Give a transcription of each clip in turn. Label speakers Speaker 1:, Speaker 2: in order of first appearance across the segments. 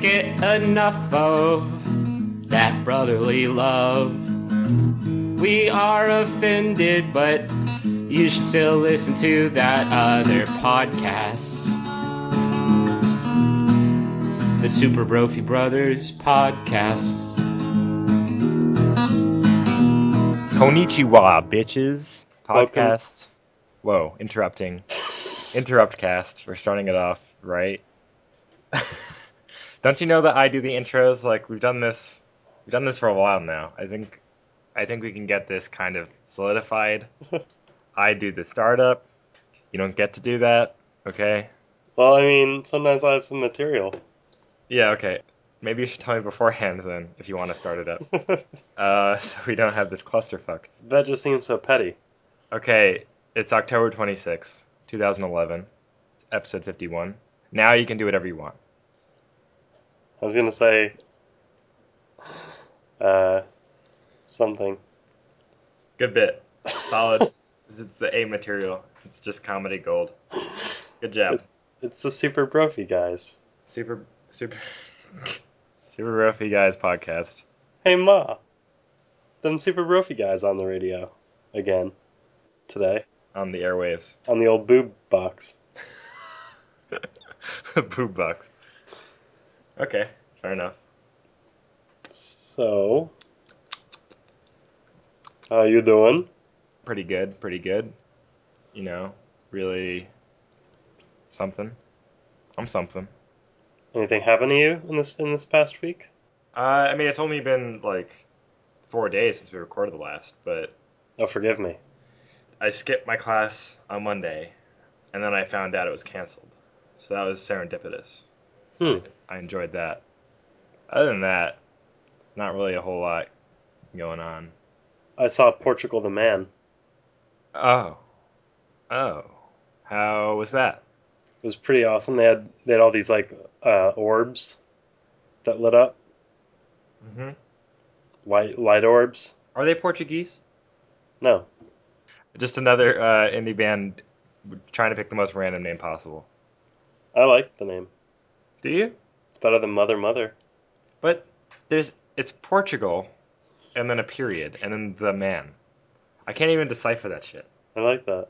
Speaker 1: can't get enough of that brotherly love. We are offended, but you should still listen to that other podcast. The Super Brophy Brothers podcast.
Speaker 2: Konichiwa, bitches.
Speaker 3: Welcome.
Speaker 2: Podcast. Whoa, interrupting. Interrupt cast. We're starting it off right. Don't you know that I do the intros? Like we've done this, we've done this for a while now. I think, I think we can get this kind of solidified. I do the startup. You don't get to do that. Okay.
Speaker 3: Well, I mean, sometimes I have some material.
Speaker 2: Yeah. Okay. Maybe you should tell me beforehand then if you want to start it up. Uh, so we don't have this clusterfuck.
Speaker 3: that just seems so petty.
Speaker 2: Okay, it's October 26th, 2011. It's episode 51. Now you can do whatever you want.
Speaker 3: I was gonna say, uh, something.
Speaker 2: Good bit. Solid. it's the A material. It's just comedy gold. Good job.
Speaker 3: It's it's the Super Brophy guys.
Speaker 2: Super, super, super roughy guys podcast.
Speaker 3: Hey Ma, them Super Brophy guys on the radio again today
Speaker 2: On the airwaves.
Speaker 3: on the old boob box.
Speaker 2: Boob box. Okay, fair enough.
Speaker 3: So, how you doing?
Speaker 2: Pretty good, pretty good. You know, really something. I'm something.
Speaker 3: Anything happen to you in this in this past week?
Speaker 2: Uh, I mean, it's only been like four days since we recorded the last, but
Speaker 3: Oh, forgive me.
Speaker 2: I skipped my class on Monday, and then I found out it was canceled. So that was serendipitous.
Speaker 3: Hmm.
Speaker 2: I enjoyed that. Other than that, not really a whole lot going on.
Speaker 3: I saw Portugal the Man.
Speaker 2: Oh. Oh. How was that?
Speaker 3: It was pretty awesome. They had they had all these like uh, orbs that lit up,
Speaker 2: Mm-hmm.
Speaker 3: light light orbs.
Speaker 2: Are they Portuguese?
Speaker 3: No,
Speaker 2: Just another uh, indie band trying to pick the most random name possible.
Speaker 3: I like the name.
Speaker 2: Do you?
Speaker 3: It's better than Mother Mother.
Speaker 2: But there's it's Portugal, and then a period, and then the man. I can't even decipher that shit.
Speaker 3: I like that.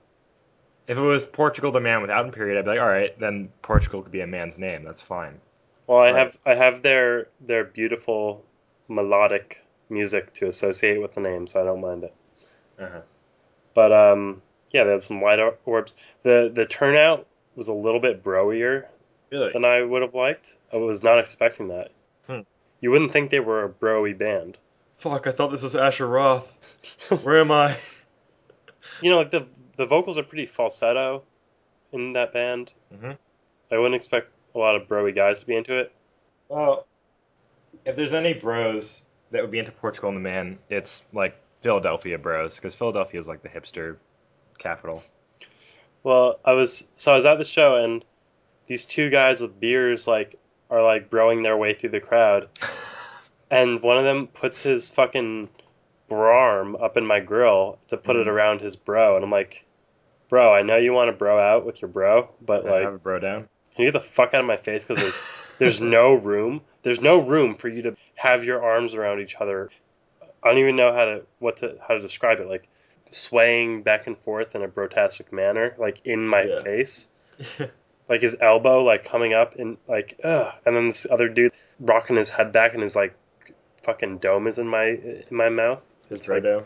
Speaker 2: If it was Portugal the man without a period, I'd be like, all right, then Portugal could be a man's name. That's fine.
Speaker 3: Well, I
Speaker 2: Right.
Speaker 3: have I have their their beautiful melodic music to associate with the name, so I don't mind it.
Speaker 2: Uh-huh.
Speaker 3: But um, yeah, they had some or- orbs. the The turnout was a little bit broier
Speaker 2: Really?
Speaker 3: than I would have liked. I was not expecting that.
Speaker 2: Hmm.
Speaker 3: You wouldn't think they were a broy band.
Speaker 2: Fuck! I thought this was Asher Roth. Where am I?
Speaker 3: You know, like the the vocals are pretty falsetto in that band.
Speaker 2: Mhm.
Speaker 3: I wouldn't expect a lot of broy guys to be into it.
Speaker 2: Well, if there's any bros that would be into Portugal and the man, it's like Philadelphia bros, because Philadelphia is like the hipster capital.
Speaker 3: Well, I was so I was at the show and these two guys with beers like are like broing their way through the crowd, and one of them puts his fucking arm up in my grill to put it
Speaker 2: Mhm.
Speaker 3: around his bro, and I'm like, bro, I know you want to bro out with your bro, but
Speaker 2: Yeah,
Speaker 3: like,
Speaker 2: have a bro down.
Speaker 3: can you get the fuck out of my face because there's, there's no room. There's no room for you to have your arms around each other. I don't even know how to what to how to describe it. Like swaying back and forth in a brotastic manner, like in my
Speaker 2: Yeah.
Speaker 3: face. Like his elbow, like coming up and like, ugh. And then this other dude rocking his head back and his like fucking dome is in my in my mouth. It's
Speaker 2: Bro
Speaker 3: like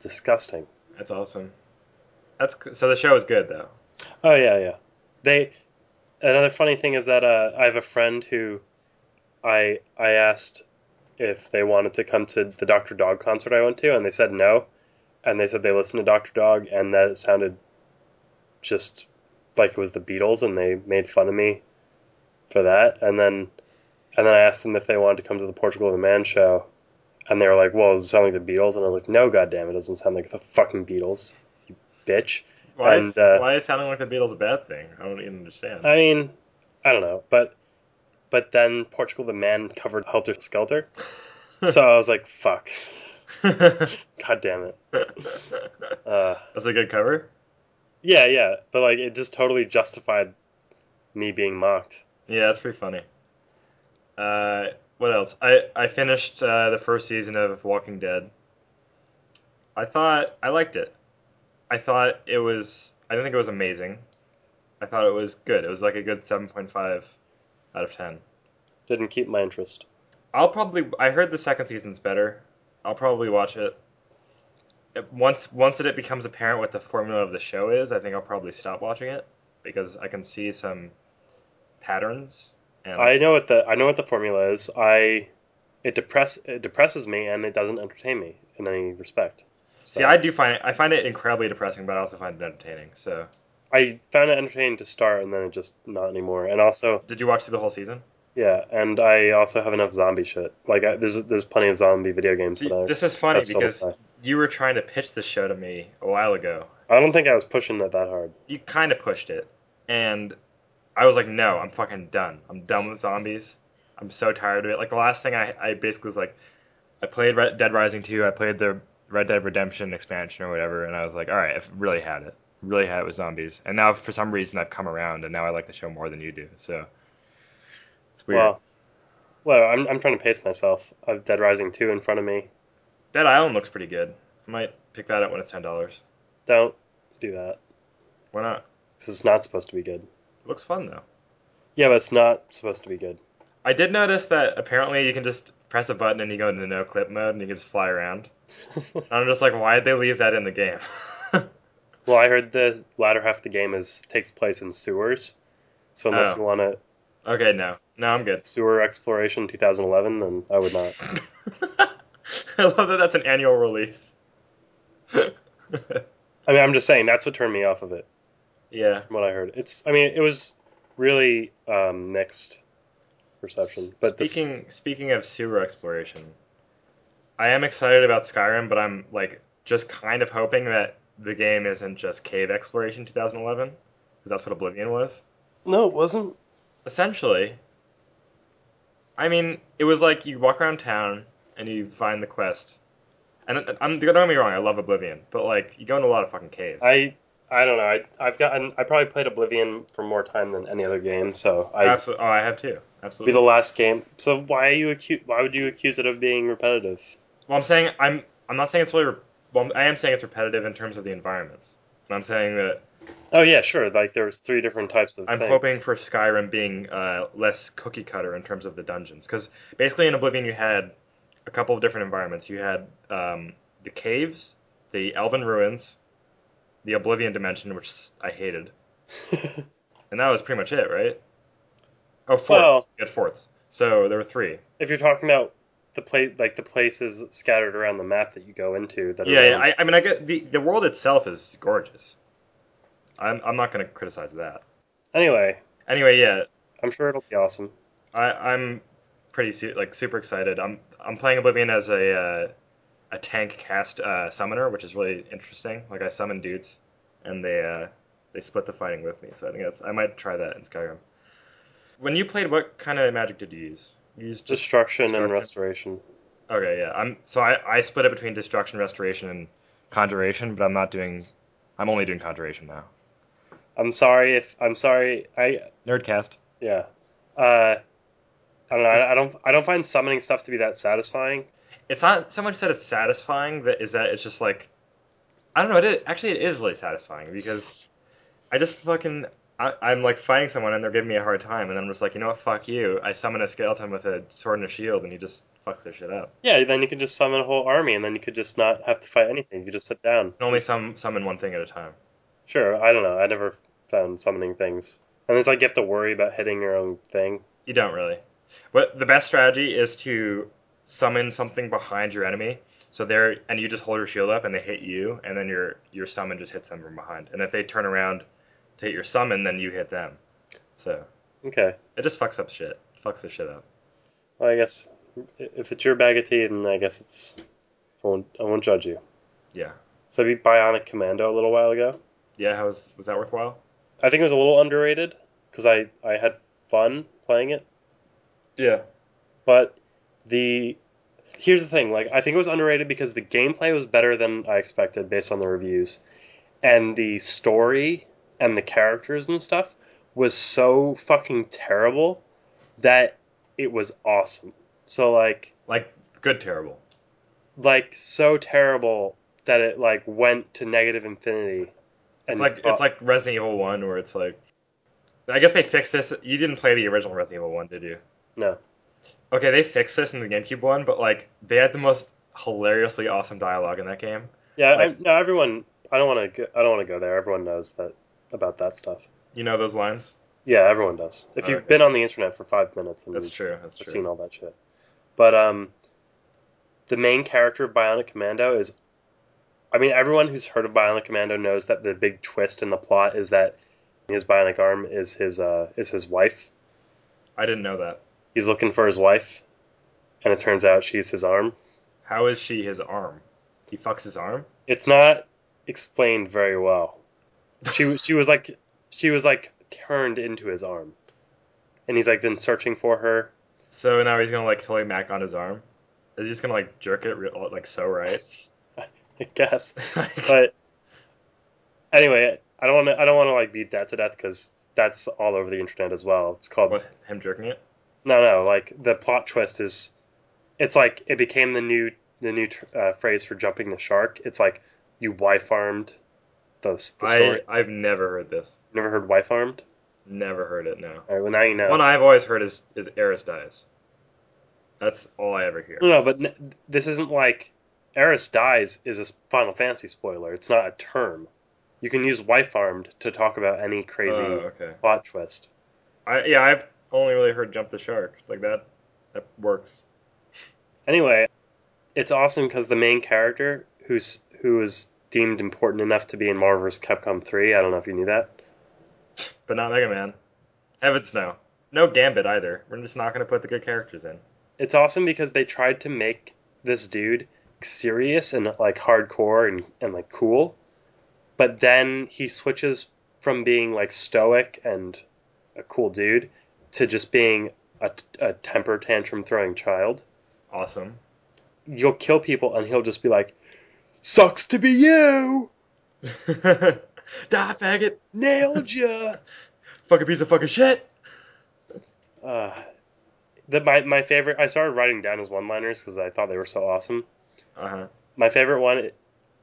Speaker 3: disgusting.
Speaker 2: That's awesome. That's so the show is good though.
Speaker 3: Oh yeah, yeah. They another funny thing is that uh, I have a friend who I I asked if they wanted to come to the Doctor Dog concert I went to, and they said no, and they said they listened to Doctor Dog, and that it sounded just like it was the Beatles, and they made fun of me for that, and then and then I asked them if they wanted to come to the Portugal the Man show, and they were like, "Well, does it sound like the Beatles?" And I was like, "No, goddamn, it doesn't sound like the fucking Beatles, you bitch."
Speaker 2: Why
Speaker 3: And,
Speaker 2: is
Speaker 3: uh,
Speaker 2: why is sounding like the Beatles a bad thing? I don't even understand.
Speaker 3: I mean, I don't know, but but then Portugal the Man covered Helter Skelter, so I was like, "Fuck, god damn it." Uh,
Speaker 2: That's a good cover.
Speaker 3: Yeah, yeah, but like it just totally justified me being mocked.
Speaker 2: Yeah, that's pretty funny. Uh, what else? I I finished uh, the first season of Walking Dead. I thought I liked it. I thought it was. I didn't think it was amazing. I thought it was good. It was like a good seven point five out of ten.
Speaker 3: Didn't keep my interest.
Speaker 2: I'll probably. I heard the second season's better. I'll probably watch it. Once once it becomes apparent what the formula of the show is, I think I'll probably stop watching it because I can see some patterns. And
Speaker 3: I know what the I know what the formula is. I it depress it depresses me and it doesn't entertain me in any respect. So
Speaker 2: See, I do find it. I find it incredibly depressing, but I also find it entertaining. So,
Speaker 3: I found it entertaining to start and then it just not anymore. And also,
Speaker 2: did you watch through the whole season?
Speaker 3: yeah, and I also have enough zombie shit. Like I, there's there's plenty of zombie video games
Speaker 2: See,
Speaker 3: that I
Speaker 2: this is funny because. You were trying to pitch this show to me a while ago.
Speaker 3: I don't think I was pushing it that hard.
Speaker 2: You kind of pushed it, and I was like, "No, I'm fucking done. I'm done with zombies. I'm so tired of it." Like the last thing I, I basically was like, I played Red Dead Rising 2. I played the Red Dead Redemption expansion or whatever, and I was like, "All right, I've really had it. Really had it with zombies." And now for some reason I've come around, and now I like the show more than you do. So it's weird.
Speaker 3: Well, well, I'm I'm trying to pace myself. I have Dead Rising 2 in front of me.
Speaker 2: Dead Island looks pretty good. I might pick that up when it's ten dollars.
Speaker 3: Don't do that.
Speaker 2: Why not?
Speaker 3: This is not supposed to be good.
Speaker 2: It looks fun though.
Speaker 3: Yeah, but it's not supposed to be good.
Speaker 2: I did notice that apparently you can just press a button and you go into no clip mode and you can just fly around. And I'm just like, why did they leave that in the game?
Speaker 3: well, I heard the latter half of the game is takes place in sewers. So unless
Speaker 2: Oh.
Speaker 3: you want to.
Speaker 2: okay, no, no, I'm good.
Speaker 3: sewer exploration 2011, then I would not.
Speaker 2: I love that that's an annual release.
Speaker 3: I mean, I'm just saying that's what turned me off of it.
Speaker 2: yeah.
Speaker 3: From what I heard, it's. I mean, it was really um, mixed reception. But this-
Speaker 2: speaking speaking of sewer exploration, I am excited about Skyrim, but I'm like just kind of hoping that the game isn't just cave exploration 2011 because that's what Oblivion was.
Speaker 3: no, it wasn't.
Speaker 2: Essentially, I mean, it was like you walk around town and you find the quest. And I'm don't get me wrong, I love Oblivion, but like you go into a lot of fucking caves.
Speaker 3: I. I don't know. I, I've gotten. I probably played Oblivion for more time than any other game, so I
Speaker 2: Absolutely. Oh, I have too. Absolutely.
Speaker 3: be the last game. So why are you accuse? Why would you accuse it of being repetitive?
Speaker 2: Well, I'm saying I'm I'm not saying it's really. Re- well, I am saying it's repetitive in terms of the environments. And I'm saying that
Speaker 3: Oh yeah, sure. Like there's three different types of.
Speaker 2: I'm
Speaker 3: things.
Speaker 2: hoping for Skyrim being uh, less cookie cutter in terms of the dungeons, because basically in Oblivion you had a couple of different environments. You had um, the caves, the Elven ruins, the Oblivion dimension, which I hated, and that was pretty much it, right? Oh, forts.
Speaker 3: Well-
Speaker 2: you had forts. So there were three.
Speaker 3: if you're talking about the place, like the places scattered around the map that you go into, that are
Speaker 2: Yeah, yeah. I, I mean, I get the the world itself is gorgeous. I'm I'm not going to criticize that.
Speaker 3: Anyway,
Speaker 2: Anyway, yeah,
Speaker 3: I'm sure it'll be awesome.
Speaker 2: I, I'm pretty su- like super excited. I'm I'm playing Oblivion as a uh, a tank cast uh, summoner, which is really interesting. Like I summon dudes, and they uh, they split the fighting with me. So I think that's I might try that in Skyrim. When you played, what kind of magic did you use? You used just
Speaker 3: Destruction, and restoration.
Speaker 2: okay, yeah. I'm so I, I split it between destruction, restoration, and conjuration, but I'm not doing. I'm only doing conjuration now.
Speaker 3: I'm sorry if I'm sorry. I
Speaker 2: Nerdcast.
Speaker 3: yeah. Uh, I don't know. I, I don't. I don't find summoning stuff to be that satisfying.
Speaker 2: it's not so much that it's satisfying that is that it's just like I don't know. It is, actually it is really satisfying because I just fucking I, I'm like fighting someone and they're giving me a hard time and I'm just like you know what fuck you. I summon a skeleton with a sword and a shield and he just fucks their shit up.
Speaker 3: Yeah. Then you can just summon a whole army, and then you could just not have to fight anything. You could just sit down.
Speaker 2: And only some summon one thing at a time.
Speaker 3: Sure. I don't know. I never found summoning things. And it's like you have to worry about hitting your own thing.
Speaker 2: You don't really. What the best strategy is to summon something behind your enemy. So they're and you just hold your shield up and they hit you and then your your summon just hits them from behind. And if they turn around to hit your summon, then you hit them. So
Speaker 3: Okay.
Speaker 2: It just fucks up shit. Fucks the shit up.
Speaker 3: Well, I guess if it's your bag of tea, then I guess it's. I won't, I won't judge you.
Speaker 2: Yeah.
Speaker 3: So I beat Bionic Commando a little while ago.
Speaker 2: Yeah, how was was that worthwhile?
Speaker 3: I think it was a little underrated because I, I had fun playing it.
Speaker 2: Yeah.
Speaker 3: But the here's the thing, like I think it was underrated because the gameplay was better than I expected based on the reviews. And the story and the characters and stuff was so fucking terrible that it was awesome. So like
Speaker 2: Like good terrible.
Speaker 3: like so terrible that it like went to negative infinity.
Speaker 2: It's like it's uh, like Resident Evil One, where it's like, I guess they fixed this. You didn't play the original Resident Evil One, did you?
Speaker 3: No.
Speaker 2: Okay, they fixed this in the GameCube one, but like they had the most hilariously awesome dialogue in that game.
Speaker 3: yeah. I, no, everyone. I don't want to. I don't want to go there. Everyone knows that about that stuff.
Speaker 2: You know those lines?
Speaker 3: Yeah, everyone does. If you've
Speaker 2: Okay.
Speaker 3: been on the internet for five minutes, then
Speaker 2: That's true. That's true.
Speaker 3: seen all that shit. But um, the main character of Bionic Commando is, I mean, everyone who's heard of Bionic Commando knows that the big twist in the plot is that his bionic arm is his uh is his wife.
Speaker 2: I didn't know that.
Speaker 3: He's looking for his wife, and it turns out she's his arm.
Speaker 2: How is she his arm? He fucks his arm.
Speaker 3: It's not explained very well. She was she was like she was like turned into his arm, and he's like been searching for her.
Speaker 2: So now he's gonna like totally mac on his arm. Is he just gonna like jerk it real, like so right?
Speaker 3: I guess. But anyway, I don't want to. I don't want to like beat that to death because that's all over the internet as well. It's called
Speaker 2: what, him jerking it?
Speaker 3: No, no. Like the plot twist is, it's like it became the new the new tr- uh, phrase for jumping the shark. It's like you wife armed the, the story.
Speaker 2: I I've never heard this.
Speaker 3: Never heard wife armed?
Speaker 2: Never heard it. No.
Speaker 3: All right, well now you know.
Speaker 2: One I've always heard is is Aeris dies. That's all I ever hear.
Speaker 3: no, no, but n- this isn't like Aeris dies is a Final Fantasy spoiler. It's not a term. You can use wife armed to talk about any crazy
Speaker 2: Oh, okay.
Speaker 3: plot twist.
Speaker 2: I yeah, I've only really heard jump the shark like that. That works.
Speaker 3: Anyway, it's awesome because the main character, who's who is deemed important enough to be in Marvel vs. Capcom 3, I don't know if you knew that.
Speaker 2: But not Mega Man. Heavens no. No Gambit either. We're just not gonna put the good characters in.
Speaker 3: It's awesome because they tried to make this dude serious and like hardcore and, and like cool, but then he switches from being like stoic and a cool dude to just being a, a temper tantrum throwing child.
Speaker 2: Awesome.
Speaker 3: You'll kill people and he'll just be like, "Sucks to be you,
Speaker 2: Die, faggot!
Speaker 3: nailed ya."
Speaker 2: Fucking piece of fucking shit!
Speaker 3: Uh, the, my, my favorite, I started writing down his one liners because I thought they were so awesome.
Speaker 2: Uh huh.
Speaker 3: My favorite one,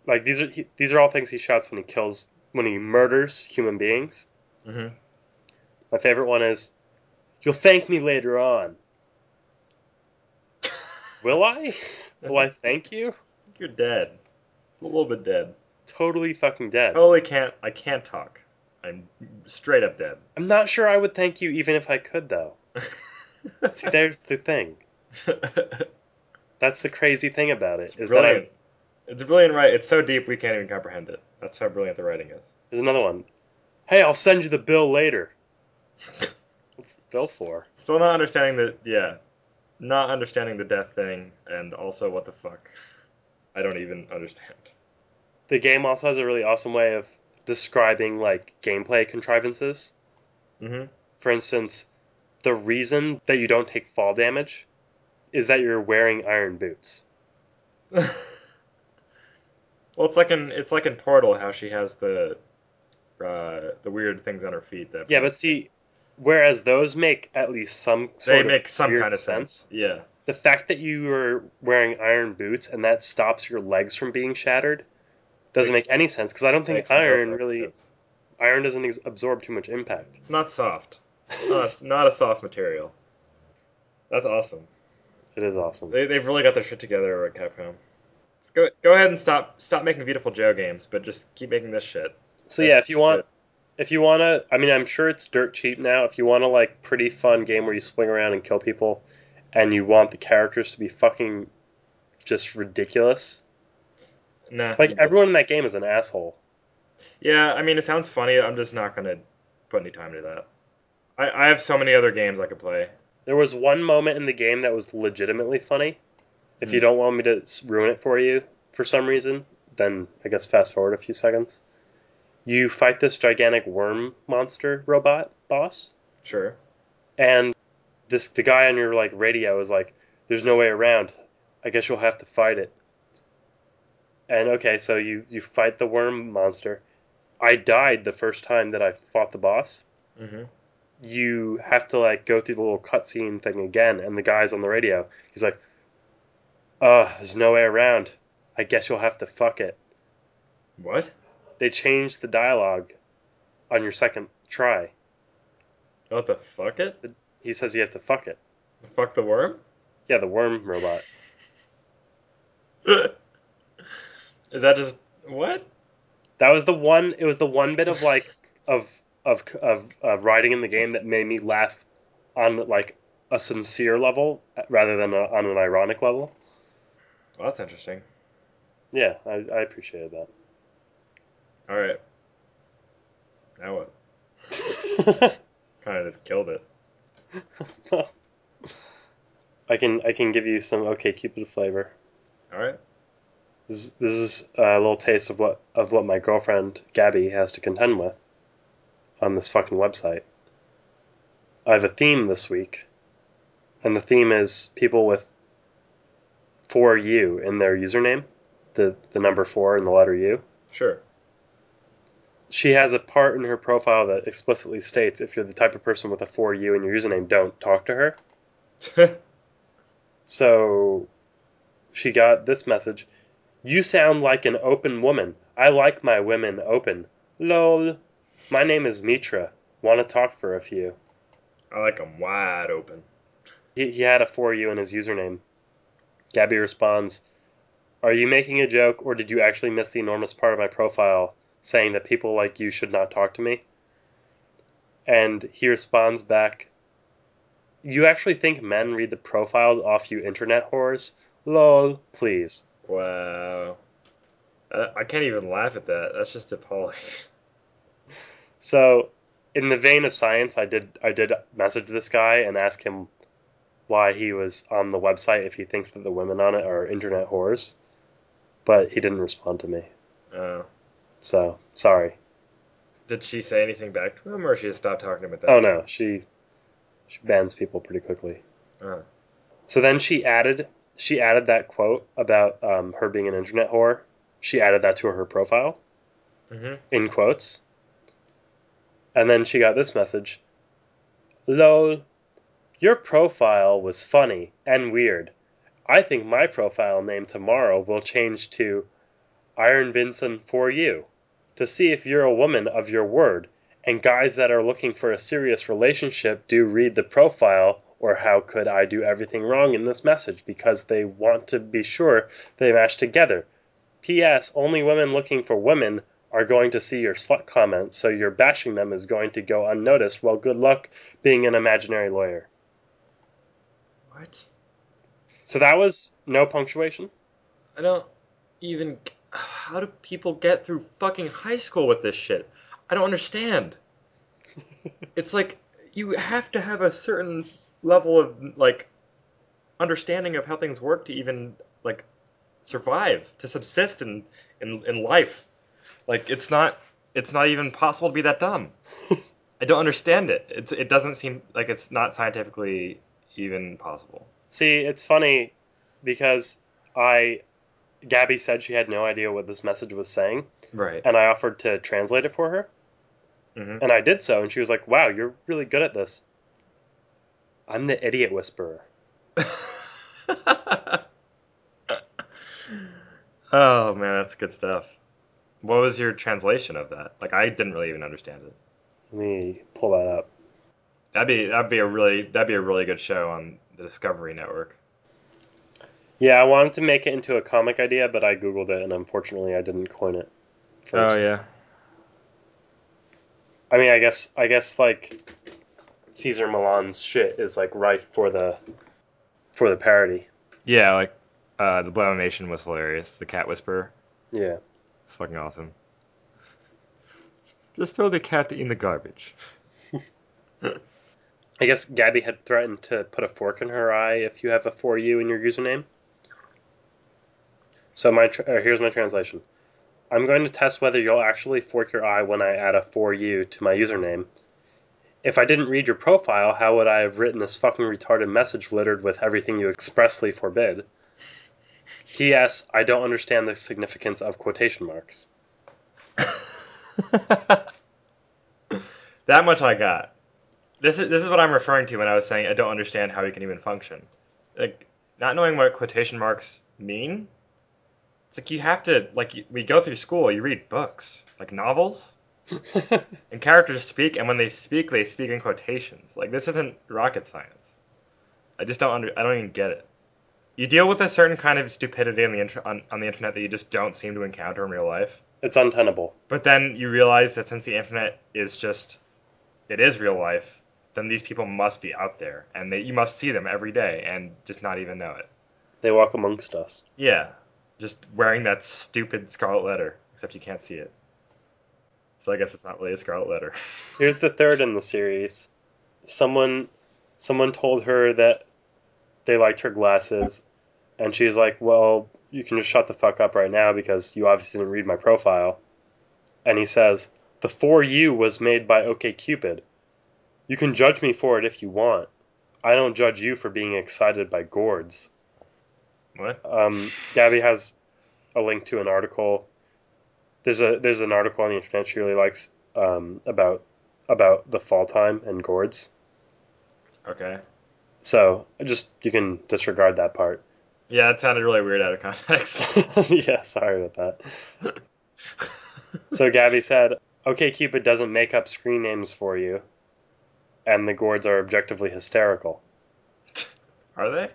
Speaker 3: like these are he, these are all things he shouts when he kills when he murders human beings.
Speaker 2: hmm
Speaker 3: My favorite one is, "You'll thank me later on." Will I? Will I thank you?
Speaker 2: You're dead. A little bit dead.
Speaker 3: Totally fucking dead.
Speaker 2: Totally can't. I can't talk. I'm straight up dead.
Speaker 3: I'm not sure I would thank you even if I could though. See, there's the thing. That's the crazy thing about it.
Speaker 2: it's
Speaker 3: Is that
Speaker 2: brilliant.
Speaker 3: I,
Speaker 2: It's brilliant, right? It's so deep we can't even comprehend it. That's how brilliant the writing is.
Speaker 3: there's another one. Hey, I'll send you the bill later. What's bill for?
Speaker 2: Still not understanding the yeah, not understanding the death thing, and also what the fuck. I don't even understand.
Speaker 3: The game also has a really awesome way of describing like gameplay contrivances.
Speaker 2: hmm
Speaker 3: For instance, the reason that you don't take fall damage is that you're wearing iron boots.
Speaker 2: well, it's like in it's like in Portal how she has the uh, the weird things on her feet. That
Speaker 3: Yeah, but see, whereas those make at least some
Speaker 2: they make some kind of sense. Yeah,
Speaker 3: The fact that you are wearing iron boots and that stops your legs from being shattered doesn't
Speaker 2: Makes-
Speaker 3: make any sense because I don't think iron really
Speaker 2: sense.
Speaker 3: iron doesn't absorb too much impact.
Speaker 2: It's not soft. It's not a soft material. That's awesome.
Speaker 3: It is awesome.
Speaker 2: They they've really got their shit together over at Capcom. Let's go go ahead and stop stop making Viewtiful Joe games, but just keep making this shit.
Speaker 3: So yeah, if you want,
Speaker 2: good.
Speaker 3: If you want to, I mean, I'm sure it's dirt cheap now. If you want a like pretty fun game where you swing around and kill people, and you want the characters to be fucking just ridiculous,
Speaker 2: Nah.
Speaker 3: like everyone in that game is an asshole.
Speaker 2: Yeah, I mean, it sounds funny. I'm just not gonna put any time into that. I, I have so many other games I could play.
Speaker 3: There was one moment in the game that was legitimately funny. If you
Speaker 2: Hmm.
Speaker 3: don't want me to ruin it for you for some reason, then I guess fast forward a few seconds. You fight this gigantic worm monster robot boss,
Speaker 2: Sure.
Speaker 3: and this the guy on your like radio is like, "There's no way around. I guess you'll have to fight it." And okay, so you you fight the worm monster. I died the first time that I fought the boss.
Speaker 2: Mm-hmm.
Speaker 3: you have to like go through the little cutscene thing again, and the guy's on the radio. He's like, "Uh, there's no way around. I guess you'll have to fuck it."
Speaker 2: What?
Speaker 3: They changed the dialogue on your second try.
Speaker 2: What the fuck it?
Speaker 3: He says you have to fuck it.
Speaker 2: Fuck the worm?
Speaker 3: Yeah, the worm robot.
Speaker 2: Is that just what?
Speaker 3: That was the one. It was the one bit of like of of of, of writing in the game that made me laugh on like a sincere level rather than a, on an ironic level.
Speaker 2: Well, that's interesting.
Speaker 3: Yeah, I, I appreciated that.
Speaker 2: All right. Now what? Kind of just killed it.
Speaker 3: I can I can give you some OK Cupid flavor.
Speaker 2: All right.
Speaker 3: This, this is a little taste of what of what my girlfriend Gabby has to contend with on this fucking website. I have a theme this week, and the theme is people with four U in their username, the the number four and the letter U.
Speaker 2: Sure.
Speaker 3: She has a part in her profile that explicitly states if you're the type of person with a 4U in your username, don't talk to her. So she got this message You sound like an open woman. I like my women open. Lol. My name is Mitra. Want to talk for a few.
Speaker 2: I like them wide open.
Speaker 3: He, he had a 4U in his username. Gabby responds Are you making a joke or did you actually miss the enormous part of my profile saying that people like you should not talk to me? And he responds back You actually think men read the profiles off you internet whores? Lol, please.
Speaker 2: Wow. I, I can't even laugh at that. That's just appalling.
Speaker 3: So, in the vein of science, I did I did message this guy and ask him why he was on the website if he thinks that the women on it are internet whores, but he didn't respond to me.
Speaker 2: Oh.
Speaker 3: So sorry.
Speaker 2: Did she say anything back to him, or she just stopped talking about that?
Speaker 3: Oh no, she she bans people pretty quickly.
Speaker 2: Oh.
Speaker 3: So then she added she added that quote about um, her being an internet whore. She added that to her profile
Speaker 2: Mhm.
Speaker 3: in quotes, and then she got this message: "Lol, your profile was funny and weird. I think my profile name tomorrow will change to Iron Vincent for you to see if you're a woman of your word. And guys that are looking for a serious relationship do read the profile, or how could I do everything wrong in this message because they want to be sure they match together. P.S. Only women looking for women are going to see your slut comment, so your bashing them is going to go unnoticed. Well, good luck being an imaginary lawyer.
Speaker 2: What?
Speaker 3: So that was no punctuation.
Speaker 2: I don't even. How do people get through fucking high school with this shit? I don't understand. it's like you have to have a certain level of like understanding of how things work to even like survive, to subsist in in, in life. Like it's not it's not even possible to be that dumb. I don't understand it. It's it doesn't seem like it's not scientifically even possible.
Speaker 3: See, it's funny because I Gabby said she had no idea what this message was saying,
Speaker 2: Right.
Speaker 3: and I offered to translate it for her,
Speaker 2: hmm
Speaker 3: and I did so, and she was like, "Wow, you're really good at this." I'm the idiot whisperer.
Speaker 2: oh man, that's good stuff. What was your translation of that? Like I didn't really even understand it.
Speaker 3: Let me pull that up.
Speaker 2: That'd be that'd be a really that'd be a really good show on the Discovery Network.
Speaker 3: Yeah, I wanted to make it into a comic idea, but I googled it, and unfortunately, I didn't coin it. First.
Speaker 2: Oh, yeah.
Speaker 3: I mean, I guess I guess like Cesar Millan's shit is like rife for the for the parody.
Speaker 2: Yeah, like uh, the Blamation was hilarious. The Cat Whisperer,
Speaker 3: Yeah.
Speaker 2: it's fucking awesome. Just throw the cat in the garbage.
Speaker 3: I guess Gabby had threatened to put a fork in her eye if you have a for you in your username. So my tr- uh, here's my translation. I'm going to test whether you'll actually fork your eye when I add a for you to my username. If I didn't read your profile, how would I have written this fucking retarded message littered with everything you expressly forbid? P.S. I don't understand the significance of quotation marks.
Speaker 2: that much I got. this is this is what I'm referring to when I was saying I don't understand how you can even function. Like not knowing what quotation marks mean. It's like you have to like we go through school, you read books, like novels, and characters speak, and when they speak, they speak in quotations. Like this isn't rocket science. I just don't under I don't even get it. You deal with a certain kind of stupidity on the inter- on, on the internet that you just don't seem to encounter in real life.
Speaker 3: it's untenable.
Speaker 2: But then you realize that since the internet is just it is real life, then these people must be out there and they, you must see them every day and just not even know it.
Speaker 3: They walk amongst us.
Speaker 2: Yeah. Just wearing that stupid scarlet letter, except you can't see it. So I guess it's not really a scarlet letter.
Speaker 3: Here's the third in the series. Someone someone told her that they liked her glasses and she's like, "Well, you can just shut the fuck up right now because you obviously didn't read my profile." And he says, "The for you was made by OkCupid. You can judge me for it if you want. I don't judge you for being excited by gourds."
Speaker 2: What?
Speaker 3: Um, Gabby has a link to an article. There's a there's an article on the internet she really likes um, about about the fall time and gourds.
Speaker 2: Okay.
Speaker 3: So just you can disregard that part.
Speaker 2: Yeah, it sounded really weird out of context.
Speaker 3: yeah, sorry about that. So Gabby said, "Okay, Cupid doesn't make up screen names for you, and the gourds are objectively hysterical."
Speaker 2: Are they?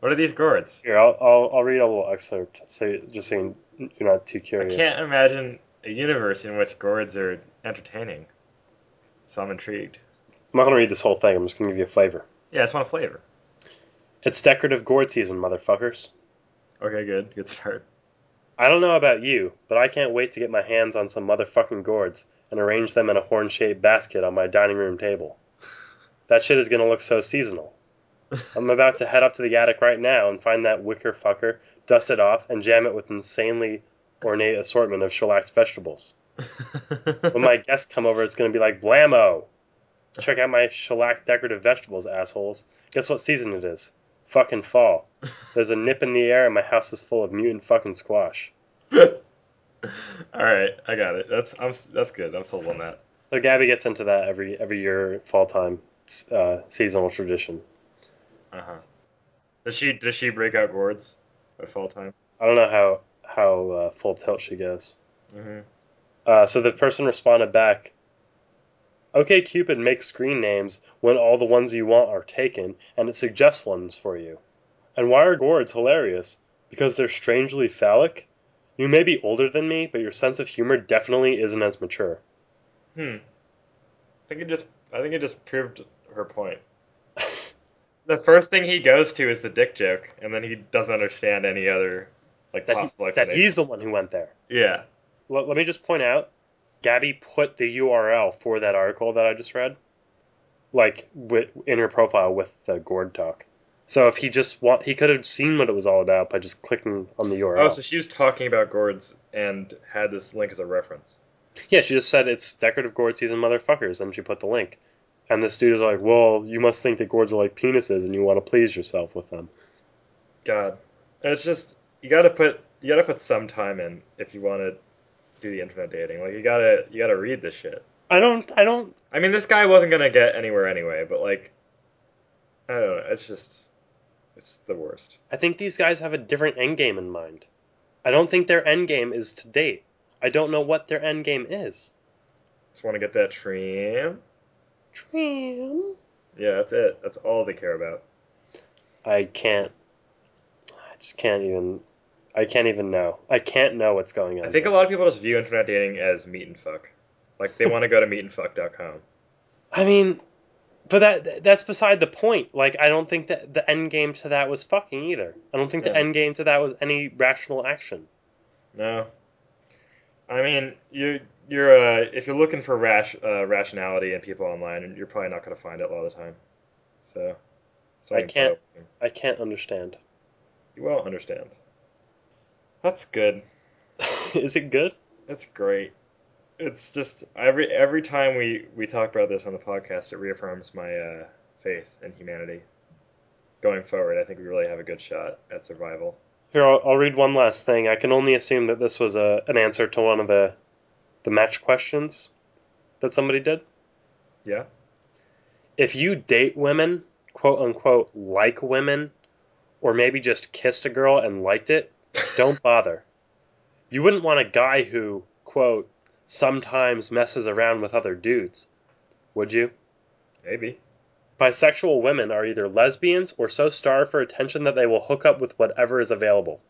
Speaker 2: What are these gourds?
Speaker 3: Here, I'll I'll, I'll read a little excerpt, so just so you're not too curious.
Speaker 2: I can't imagine a universe in which gourds are entertaining. So I'm intrigued.
Speaker 3: I'm not gonna read this whole thing. I'm just gonna give you a flavor.
Speaker 2: Yeah, I just want a flavor.
Speaker 3: It's decorative gourd season, motherfuckers.
Speaker 2: Okay, good. Good start.
Speaker 3: I don't know about you, but I can't wait to get my hands on some motherfucking gourds and arrange them in a horn shaped basket on my dining room table. That shit is gonna look so seasonal. I'm about to head up to the attic right now and find that wicker fucker, dust it off, and jam it with an insanely ornate assortment of shellacked vegetables. When my guests come over, it's gonna be like blammo! Check out my shellacked decorative vegetables, assholes. Guess what season it is? Fucking fall. There's a nip in the air and my house is full of mutant fucking squash.
Speaker 2: All right, I got it. That's I'm that's good. I'm sold on that.
Speaker 3: So Gabby gets into that every every year fall time. Uh, seasonal tradition.
Speaker 2: Uh huh. Does she does she break out gourds at fall time?
Speaker 3: I don't know how how uh, full tilt she goes.
Speaker 2: Mm-hmm.
Speaker 3: Uh, so the person responded back. Okay, Cupid makes screen names when all the ones you want are taken, and it suggests ones for you. And why are gourds hilarious? Because they're strangely phallic? You may be older than me, but your sense of humor definitely isn't as mature.
Speaker 2: Hmm. I think it just I think it just proved her point. The first thing he goes to is the dick joke, and then he doesn't understand any other like
Speaker 3: that, he-
Speaker 2: possible
Speaker 3: that
Speaker 2: explanation.
Speaker 3: he's the one who went there.
Speaker 2: Yeah.
Speaker 3: Let, let me just point out, Gabby put the URL for that article that I just read, like wi- in her profile with the gourd talk. So if he just want, he could have seen what it was all about by just clicking on the URL.
Speaker 2: Oh, so she was talking about gourds and had this link as a reference.
Speaker 3: yeah, she just said it's decorative gourd season, motherfuckers, and she put the link. And the studio's like, well, you must think that gourds are like penises, and you want to please yourself with them.
Speaker 2: God, it's just you gotta put you gotta put some time in if you want to do the internet dating. Like you gotta you gotta read this shit.
Speaker 3: I don't, I don't.
Speaker 2: I mean, this guy wasn't gonna get anywhere anyway, but like, I don't know. It's just it's the worst.
Speaker 3: I think these guys have a different end game in mind. I don't think their end game is to date. I don't know what their end game is.
Speaker 2: Just want to get that trim.
Speaker 3: Trim.
Speaker 2: Yeah, that's it. That's all they care about.
Speaker 3: I can't. I just can't even. I can't even know. I can't know what's going on.
Speaker 2: I think a lot of people just view internet dating as meet and fuck. Like they want to go to meetandfuck.com.
Speaker 3: I mean, but that that's beside the point. Like, I don't think that the end game to that was fucking either. I don't think the end game to that was any rational action.
Speaker 2: No. I mean, you you're uh, if you're looking for rash uh, rationality in people online, you're probably not going to find it a lot of the time. So, so
Speaker 3: I can't- I can't understand.
Speaker 2: You won't understand. That's good.
Speaker 3: is it good?
Speaker 2: That's great. It's just every every time we we talk about this on the podcast, it reaffirms my uh, faith in humanity. Going forward, I think we really have a good shot at survival.
Speaker 3: Here, I'll, I'll read one last thing. I can only assume that this was a an answer to one of the the match questions that somebody did.
Speaker 2: Yeah.
Speaker 3: if you date women, quote unquote, like women, or maybe just kissed a girl and liked it, don't bother. You wouldn't want a guy who, quote, sometimes messes around with other dudes, would you?
Speaker 2: Maybe.
Speaker 3: Bisexual women are either lesbians or so starved for attention that they will hook up with whatever is available.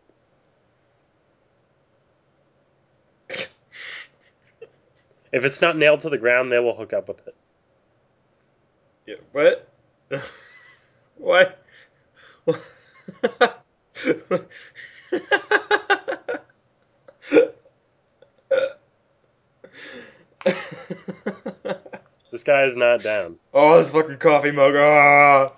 Speaker 3: If it's not nailed to the ground, they will hook up with it.
Speaker 2: Yeah, what? what?
Speaker 3: This guy is not down.
Speaker 2: oh, this fucking coffee mug. Ah!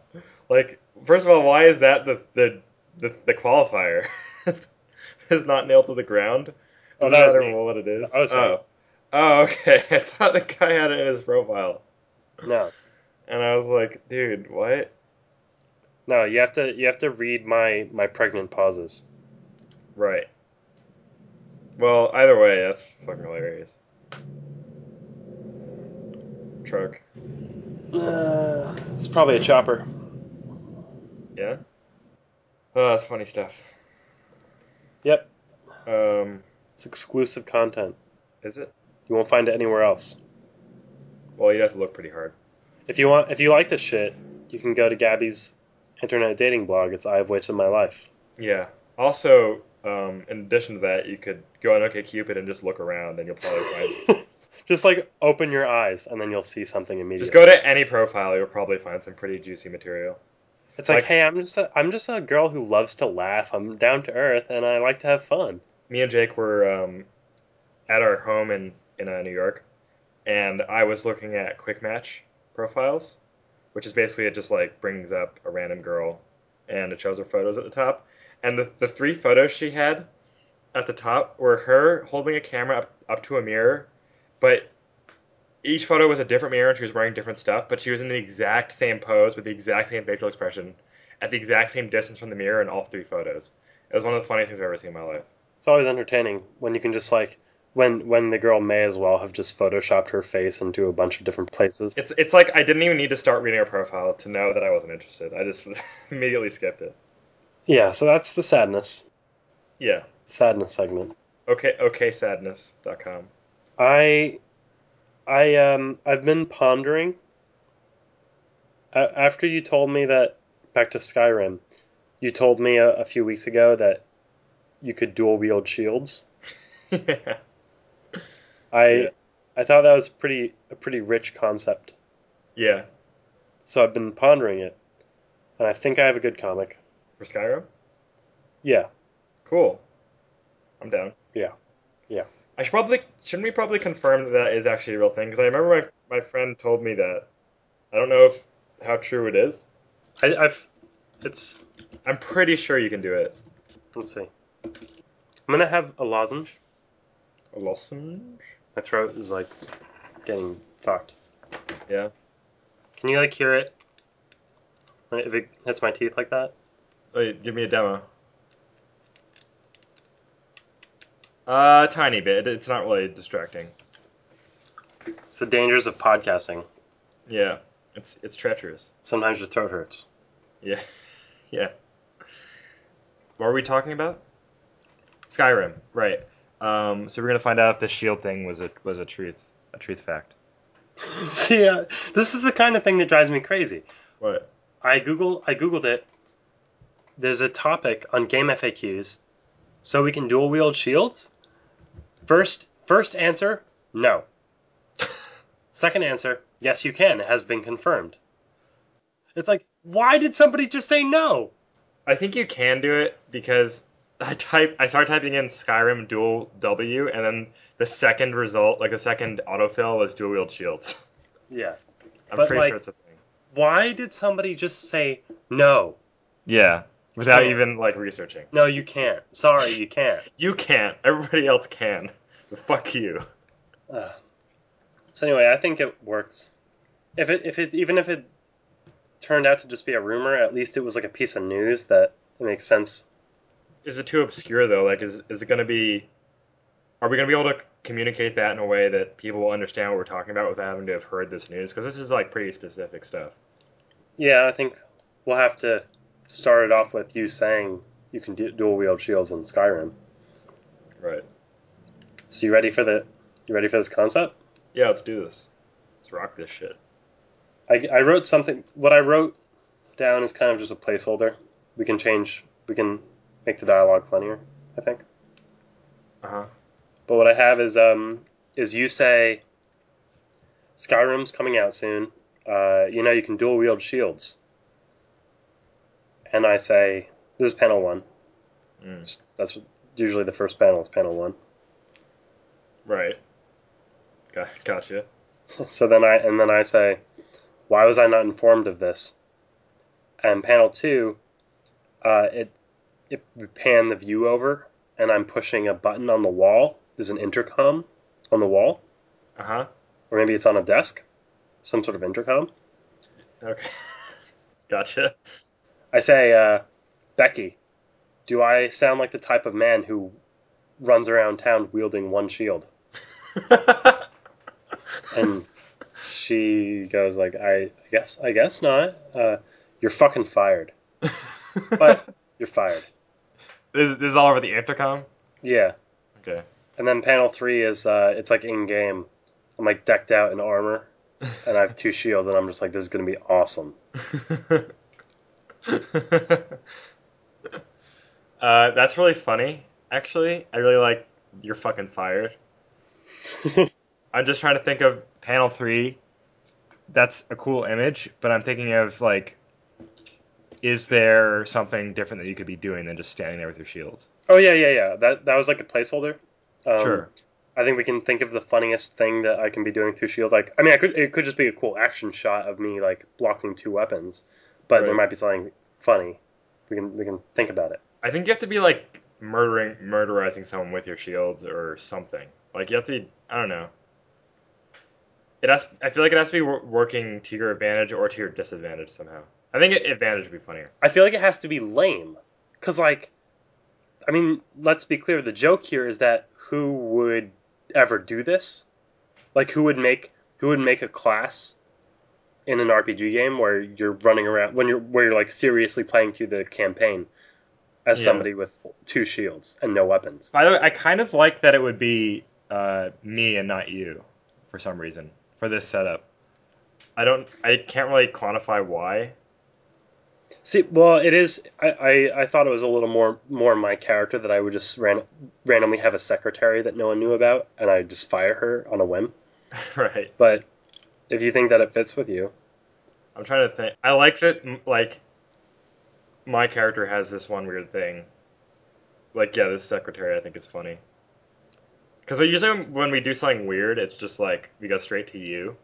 Speaker 2: Like, first of all, why is that the the the, the qualifier? it's not nailed to the ground.
Speaker 3: Oh,
Speaker 2: Doesn't
Speaker 3: that
Speaker 2: matter what it is. Oh. Oh, okay. I thought the guy had it in his profile,
Speaker 3: No,
Speaker 2: and I was like, dude, what?
Speaker 3: no, you have to you have to read my my pregnant pauses.
Speaker 2: Right. Well, either way, that's fucking hilarious. Truck.
Speaker 3: Uh, it's probably a chopper.
Speaker 2: Yeah. Oh, that's funny stuff.
Speaker 3: Yep,
Speaker 2: Um,
Speaker 3: it's exclusive content.
Speaker 2: is it?
Speaker 3: You won't find it anywhere else.
Speaker 2: Well, you'd have to look pretty hard.
Speaker 3: If you want, if you like this shit, you can go to Gabby's internet dating blog. It's I've wasted my life.
Speaker 2: Yeah. Also, um, in addition to that, you could go on OkCupid and just look around, and you'll probably find.
Speaker 3: Just like open your eyes and then you'll see something immediately.
Speaker 2: just go to any profile, you'll probably find some pretty juicy material.
Speaker 3: It's like,
Speaker 2: like-
Speaker 3: hey, I'm just a, I'm just a girl who loves to laugh. I'm down to earth and I like to have fun.
Speaker 2: Me and Jake were um, at our home in in uh, New York, and I was looking at Quick Match profiles, which is basically it just like brings up a random girl, and it shows her photos at the top. And the the three photos she had at the top were her holding a camera up, up to a mirror, but each photo was a different mirror and she was wearing different stuff, but she was in the exact same pose with the exact same facial expression at the exact same distance from the mirror in all three photos. It was one of the funniest things I've ever seen in my life.
Speaker 3: It's always entertaining when you can just like when when the girl may as well have just photoshopped her face into a bunch of different places.
Speaker 2: It's it's like I didn't even need to start reading her profile to know that I wasn't interested. I just immediately skipped it.
Speaker 3: yeah, so that's the sadness.
Speaker 2: Yeah.
Speaker 3: Sadness segment.
Speaker 2: Okay. OkSadness.com.
Speaker 3: I I um I've been pondering after you told me that back to Skyrim, you told me a, a few weeks ago that you could dual wield shields.
Speaker 2: yeah.
Speaker 3: I
Speaker 2: Yeah.
Speaker 3: I thought that was pretty a pretty rich concept.
Speaker 2: Yeah.
Speaker 3: So I've been pondering it, and I think I have a good comic.
Speaker 2: For Skyrim.
Speaker 3: Yeah,
Speaker 2: Cool. I'm down.
Speaker 3: Yeah. Yeah.
Speaker 2: I should probably shouldn't we probably confirm that that is actually a real thing because I remember my my friend told me that. I don't know if how true it is.
Speaker 3: I, I've it's
Speaker 2: I'm pretty sure you can do it.
Speaker 3: let's see. I'm gonna have a lozenge.
Speaker 2: A lozenge?
Speaker 3: My throat is like getting fucked.
Speaker 2: Yeah.
Speaker 3: Can you like hear it? If it hits my teeth like that?
Speaker 2: Wait, give me a demo. Uh, tiny bit. It's not really distracting.
Speaker 3: It's the dangers of podcasting.
Speaker 2: Yeah, it's it's treacherous.
Speaker 3: Sometimes your throat hurts.
Speaker 2: Yeah, yeah. What are we talking about? Skyrim, right? Um, so we're gonna find out if the shield thing was a was a truth a truth fact.
Speaker 3: See, uh, this is the kind of thing that drives me crazy.
Speaker 2: What?
Speaker 3: I Google I googled it. There's a topic on GameFAQs, so we can dual wield shields. First first answer, no. Second answer, yes you can. It has been confirmed. It's like, why did somebody just say no?
Speaker 2: I think you can do it because I type I started typing in Skyrim dual W and then the second result, like the second autofill, was dual wield shields.
Speaker 3: Yeah.
Speaker 2: I'm
Speaker 3: But,
Speaker 2: pretty
Speaker 3: like-
Speaker 2: sure it's a thing.
Speaker 3: Why did somebody just say no?
Speaker 2: Yeah, without even like researching.
Speaker 3: No, you can't. Sorry, you can't.
Speaker 2: You can't. Everybody else can. But fuck you.
Speaker 3: Ugh. So anyway, I think it works. If it if it even if it turned out to just be a rumor, at least it was like a piece of news that makes sense.
Speaker 2: Is it too obscure though? Like, is is it gonna be are we gonna be able to communicate that in a way that people will understand what we're talking about without having to have heard this news? Because this is like pretty specific stuff.
Speaker 3: Yeah, I think we'll have to start it off with you saying you can du- dual wield shields in Skyrim.
Speaker 2: Right.
Speaker 3: So you ready for the you ready for this concept?
Speaker 2: Yeah, let's do this. Let's rock this shit.
Speaker 3: I, I wrote something. What I wrote down is kind of just a placeholder. We can change. We can make the dialogue funnier. I think.
Speaker 2: Uh huh.
Speaker 3: But what I have is um is you say Skyrim's coming out soon. Uh, you know you can dual wield shields. And I say this is panel one.
Speaker 2: Mm.
Speaker 3: That's usually the first panel is panel one.
Speaker 2: Right. Got, gotcha.
Speaker 3: so then I and then I say, why was I not informed of this? And panel two, uh, it it we pan the view over, and I'm pushing a button on the wall. There's an intercom on the wall,
Speaker 2: Uh huh.
Speaker 3: or maybe it's on a desk, some sort of intercom.
Speaker 2: Okay. gotcha.
Speaker 3: I say, uh, Becky, do I sound like the type of man who runs around town wielding one shield? And she goes like, I, I guess, I guess not. Uh, you're fucking fired. But you're fired.
Speaker 2: This, this is all over the intercom.
Speaker 3: Yeah.
Speaker 2: Okay.
Speaker 3: And then panel three is, uh, it's like in game. I'm like decked out in armor, and I have two shields, and I'm just like, this is gonna be awesome.
Speaker 2: uh, that's really funny. Actually, I really like you're fucking fired. I'm just trying to think of panel three. That's a cool image, but I'm thinking of like, is there something different that you could be doing than just standing there with your shields?
Speaker 3: oh yeah, yeah, yeah. That that was like a placeholder. Um,
Speaker 2: sure.
Speaker 3: I think we can think of the funniest thing that I can be doing through shields. Like, I mean, I could it could just be a cool action shot of me like blocking two weapons, but there might be something funny. We can we can think about it.
Speaker 2: I think you have to be like murdering, murderizing someone with your shields or something. Like you have to. I don't know. It has. I feel like it has to be working to your advantage or to your disadvantage somehow. I think advantage would be funnier.
Speaker 3: I feel like it has to be lame, cause like, I mean, let's be clear. The joke here is that who would ever do this? Like, who would make who would make a class in an RPG game where you're running around when you're where you're like seriously playing through the campaign as
Speaker 2: Yeah.
Speaker 3: somebody with two shields and no weapons?
Speaker 2: By the way, I kind of like that it would be uh, me and not you, for some reason, for this setup. I don't. I can't really quantify why.
Speaker 3: See, well, it is. I, I, I thought it was a little more more my character that I would just ran, randomly have a secretary that no one knew about, and I just fire her on a whim.
Speaker 2: right.
Speaker 3: But if you think that it fits with you,
Speaker 2: I'm trying to think. I like that. Like, my character has this one weird thing. Like, yeah, this secretary I think is funny. Because usually when we do something weird, it's just like we go straight to you.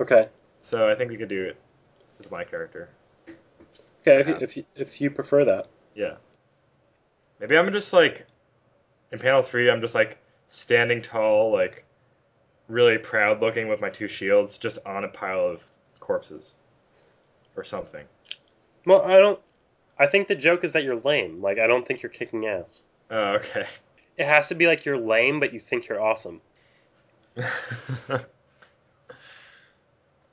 Speaker 3: okay,
Speaker 2: So I think we could do it as my character.
Speaker 3: Okay, if,
Speaker 2: Yeah.
Speaker 3: you, if you, if you prefer that,
Speaker 2: Yeah. Maybe I'm just like in panel three. I'm just like standing tall, like really proud looking with my two shields, just on a pile of corpses or something.
Speaker 3: well, I don't. I think the joke is that you're lame. Like, I don't think you're kicking ass.
Speaker 2: Oh, okay.
Speaker 3: It has to be like you're lame, but you think you're awesome.
Speaker 2: uh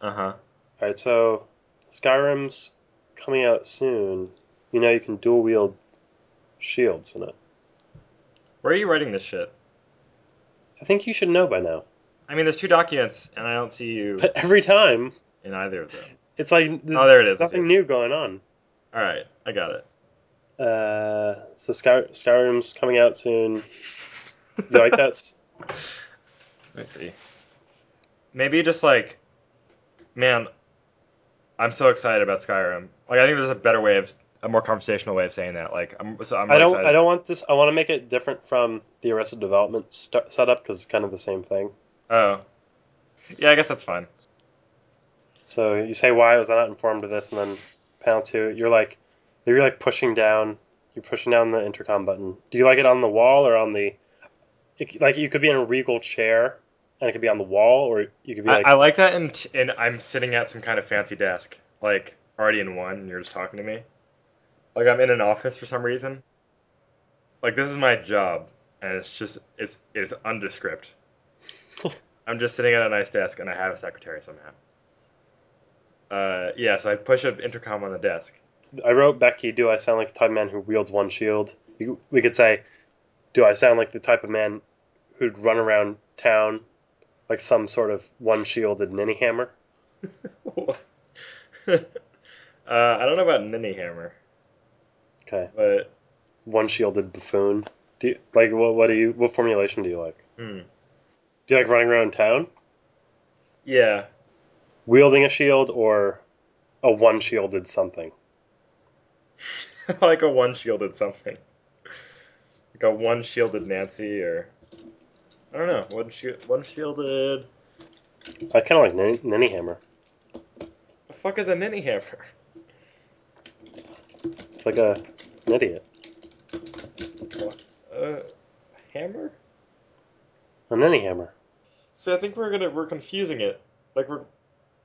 Speaker 2: huh.
Speaker 3: All right, so Skyrim's coming out soon. You know, you can dual wield shields in it.
Speaker 2: Where are you writing this shit?
Speaker 3: I think you should know by now.
Speaker 2: I mean, there's two documents, and I don't see you
Speaker 3: But every time,
Speaker 2: in either of them.
Speaker 3: it's like
Speaker 2: Oh, there it is.
Speaker 3: Nothing new going on.
Speaker 2: All right, I got it.
Speaker 3: Uh, so Sky, Skyrim's coming out soon. You like that?
Speaker 2: Me see. Maybe just like, man, I'm so excited about Skyrim. Like, I think there's a better way of, a more conversational way of saying that. Like, I'm, so I'm
Speaker 3: I don't.
Speaker 2: excited.
Speaker 3: I don't want this. I want to make it different from the Arrested Development st- setup because it's kind of the same thing.
Speaker 2: Oh, yeah, I guess that's fine.
Speaker 3: So you say, "Why was I not informed of this?" And then panel two, you're like, you're like pushing down. You're pushing down the intercom button. Do you like it on the wall or on the? It, like you could be in a regal chair, and it could be on the wall, or you could be
Speaker 2: I,
Speaker 3: like,
Speaker 2: I like that, and and I'm sitting at some kind of fancy desk, like already in one, and you're just talking to me. Like I'm in an office for some reason. Like this is my job, and it's just it's it's undescript. I'm just sitting at a nice desk and I have a secretary somehow. Uh, yeah, so I push an intercom on the desk.
Speaker 3: I wrote Becky, do I sound like the type of man who wields one shield? We could say, do I sound like the type of man who'd run around town like some sort of one shielded ninny hammer?
Speaker 2: uh, I don't know about Ninny Hammer,
Speaker 3: Okay.
Speaker 2: but
Speaker 3: One shielded buffoon. Do you, like what what do you what formulation do you like?
Speaker 2: hmm.
Speaker 3: Do you like running around town?
Speaker 2: yeah,
Speaker 3: Wielding a shield or a one shielded something?
Speaker 2: like a one shielded something, like a one shielded Nancy or I don't know one shi- one shielded.
Speaker 3: I kinda like ninny, ninny hammer.
Speaker 2: The fuck is a Ninny Hammer?
Speaker 3: It's like a an idiot.
Speaker 2: Uh, hammer?
Speaker 3: A ninny hammer.
Speaker 2: See, I think we're gonna we're confusing it. Like we're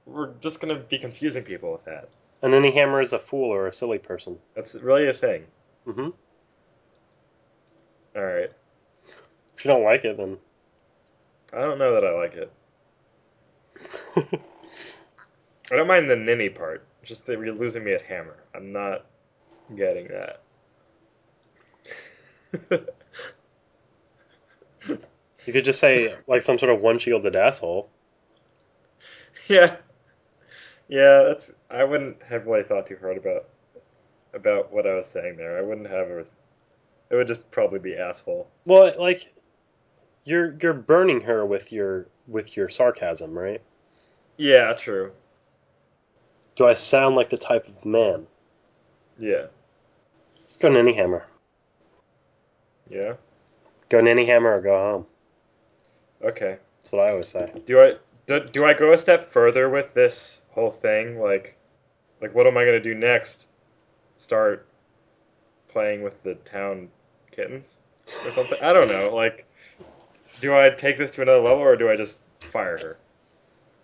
Speaker 2: we're just gonna be confusing people with that.
Speaker 3: A ninny hammer is a fool or a silly person.
Speaker 2: That's really a thing.
Speaker 3: hmm
Speaker 2: All right.
Speaker 3: If you don't like it, then
Speaker 2: I don't know that I like it. I don't mind the ninny part. Just that you're losing me at hammer. I'm not getting that.
Speaker 3: you could just say like some sort of one shielded asshole.
Speaker 2: yeah. Yeah, that's. I wouldn't have really thought too hard about about what I was saying there. I wouldn't have a. It would just probably be asshole.
Speaker 3: Well, like you're you're burning her with your with your sarcasm, right?
Speaker 2: Yeah, true.
Speaker 3: Do I sound like the type of man?
Speaker 2: Yeah.
Speaker 3: Let's go ninny hammer.
Speaker 2: Yeah.
Speaker 3: Go ninny hammer or go home.
Speaker 2: Okay.
Speaker 3: That's what I always say.
Speaker 2: Do I do, do I go a step further with this whole thing? Like, like what am I gonna do next? Start playing with the town kittens or something? I don't know. Like, do I take this to another level or do I just fire her?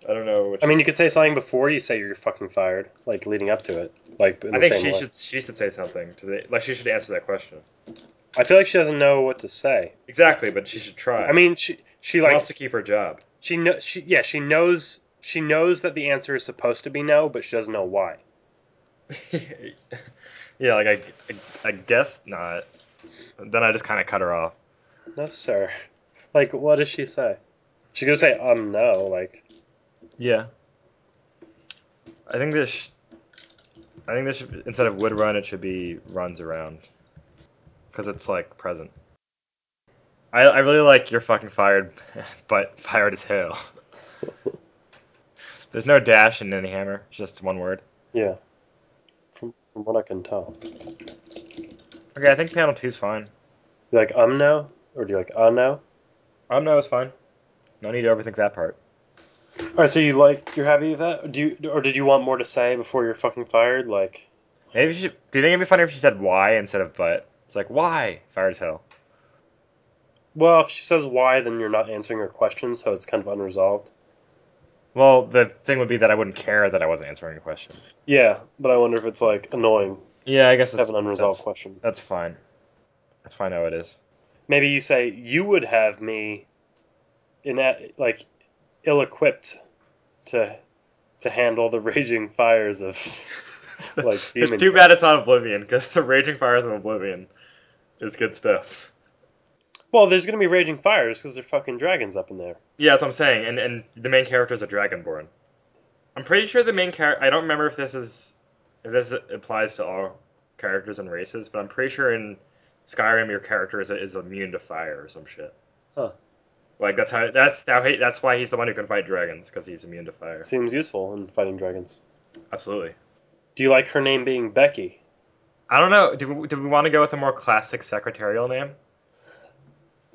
Speaker 2: I don't know. Which,
Speaker 3: I mean, you could say something before you say you're fucking fired, like leading up to it, like in
Speaker 2: I
Speaker 3: the
Speaker 2: think
Speaker 3: same
Speaker 2: she
Speaker 3: way.
Speaker 2: should she should say something to the like she should answer that question.
Speaker 3: I feel like she doesn't know what to say.
Speaker 2: Exactly, but she should try.
Speaker 3: I mean, she she
Speaker 2: she
Speaker 3: like
Speaker 2: wants to keep her job.
Speaker 3: she knows she yeah she knows she knows that the answer is supposed to be no, but she doesn't know why.
Speaker 2: yeah, like I, I, I guess not. Then I just kind of cut her off.
Speaker 3: No, sir. Like, what does she say? She could say um no, like
Speaker 2: Yeah. I think this. Sh- I think this should instead of would run, it should be runs around. Because it's like present. I I really like you're fucking fired, but fired as hell. There's no dash in any hammer, it's just one word.
Speaker 3: yeah. From from what I can tell,
Speaker 2: Okay, I think panel two's fine.
Speaker 3: you like um no, or do you like uh no?
Speaker 2: Um, no, it's fine. No need to overthink that part.
Speaker 3: All right, so you like you're happy with that? Do you or did you want more to say before you're fucking fired? Like,
Speaker 2: Maybe she. Do you think it'd be funnier if she said why instead of but? It's like why fired as hell.
Speaker 3: well, if she says why, then you're not answering her question, so it's kind of unresolved.
Speaker 2: Well, the thing would be that I wouldn't care that I wasn't answering a question.
Speaker 3: Yeah, but I wonder if it's like annoying
Speaker 2: Yeah, I guess that's
Speaker 3: have an unresolved
Speaker 2: that's,
Speaker 3: question.
Speaker 2: that's fine. That's fine how it is.
Speaker 3: Maybe you say you would have me in that like ill-equipped to to handle the raging fires of like
Speaker 2: it's too bad it's not Oblivion because the Raging Fires of Oblivion is good stuff.
Speaker 3: Well, there's gonna be raging fires because there's fucking dragons up in there.
Speaker 2: Yeah, that's what I'm saying. And and the main character is a Dragonborn. I'm pretty sure the main character. I don't remember if this is if this applies to all characters and races, but I'm pretty sure in Skyrim your character is, is immune to fire or some shit.
Speaker 3: Huh.
Speaker 2: Like that's how that's how he, that's why he's the one who can fight dragons because he's immune to fire.
Speaker 3: Seems useful in fighting dragons.
Speaker 2: Absolutely.
Speaker 3: Do you like her name being Becky?
Speaker 2: I don't know. Do we, do we want to go with a more classic secretarial name,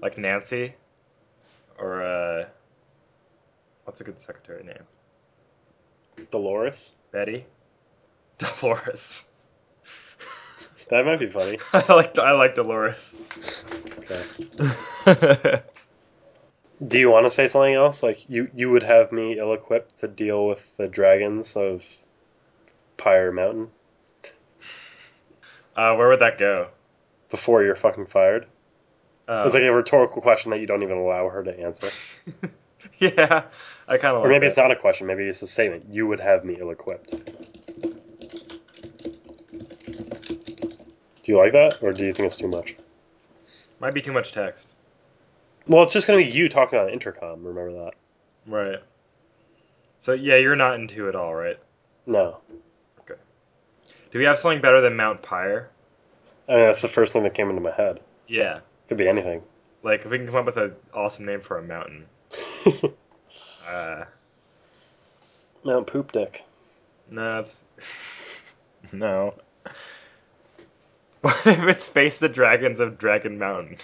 Speaker 2: like Nancy, or uh, what's a good secretary name?
Speaker 3: Dolores?
Speaker 2: Betty, Dolores.
Speaker 3: That might be funny.
Speaker 2: I like I like Dolores.
Speaker 3: Okay. Do you want to say something else? Like you, you would have me ill-equipped to deal with the dragons of Pyre Mountain
Speaker 2: uh, where would that go?
Speaker 3: before you're fucking fired.
Speaker 2: Oh.
Speaker 3: It's like a rhetorical question that you don't even allow her to answer.
Speaker 2: yeah, I kind of.
Speaker 3: Or maybe it's not a question. Maybe it's a statement. You would have me ill-equipped. Do you like that, or do you think it's too much?
Speaker 2: Might be too much text.
Speaker 3: Well, it's just going to be you talking on intercom. Remember that?
Speaker 2: Right. So yeah, you're not into it all, right?
Speaker 3: No. Okay.
Speaker 2: Do we have something better than Mount Pyre?
Speaker 3: I mean, that's the first thing that came into my head.
Speaker 2: Yeah.
Speaker 3: Could be anything.
Speaker 2: Like if we can come up with an awesome name for a mountain. Uh,
Speaker 3: Mount Poop Dick.
Speaker 2: no, it's no. What if it's Face the Dragons of Dragon Mountain?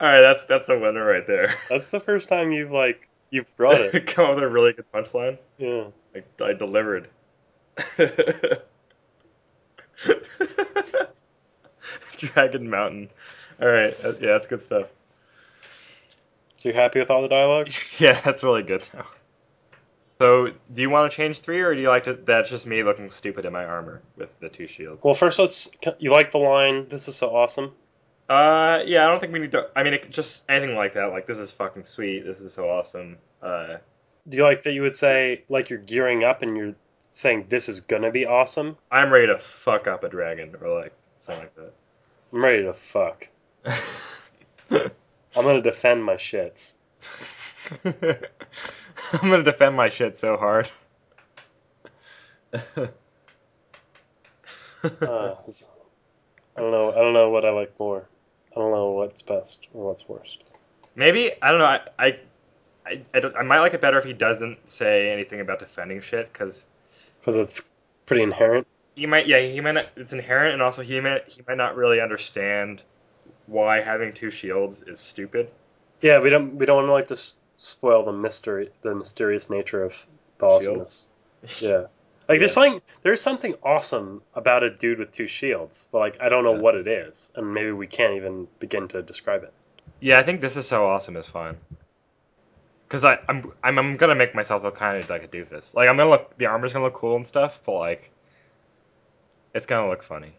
Speaker 2: All right, that's that's a winner right there.
Speaker 3: That's the first time you've like you've brought it.
Speaker 2: Come up with a really good punchline.
Speaker 3: Yeah.
Speaker 2: I, I delivered. Dragon Mountain. All right, uh, yeah, that's good stuff.
Speaker 3: So you happy with all the dialogue?
Speaker 2: Yeah, that's really good. So, do you want to change three, or do you like to? That's just me looking stupid in my armor with the two shields.
Speaker 3: Well, first let's. You like the line? This is so awesome.
Speaker 2: Uh, yeah, I don't think we need to. I mean, it, just anything like that. Like, this is fucking sweet. This is so awesome. Uh,
Speaker 3: Do you like that you would say like you're gearing up and you're saying this is gonna be awesome?
Speaker 2: I'm ready to fuck up a dragon, or like something like that.
Speaker 3: I'm ready to fuck. I'm gonna defend my shits.
Speaker 2: I'm gonna defend my shit so hard.
Speaker 3: Uh, I don't know. I don't know what I like more. I don't know what's best or what's worst.
Speaker 2: Maybe I don't know. I I I, I, I might like it better if he doesn't say anything about defending shit because
Speaker 3: Because it's pretty inherent.
Speaker 2: he might yeah he might not, it's inherent and also he might he might not really understand why having two shields is stupid.
Speaker 3: Yeah, we don't we don't want to like to spoil the mystery, the mysterious nature of the awesomeness. Yeah, like there's something there's something awesome about a dude with two shields, but like I don't know
Speaker 2: Yeah.
Speaker 3: what it is, and maybe we can't even begin to describe it.
Speaker 2: Yeah, I think this is so awesome is fine. Cause I I'm I'm, I'm gonna make myself look kind of like a doofus. Like I'm gonna look the armor's gonna look cool and stuff, but like it's gonna look funny.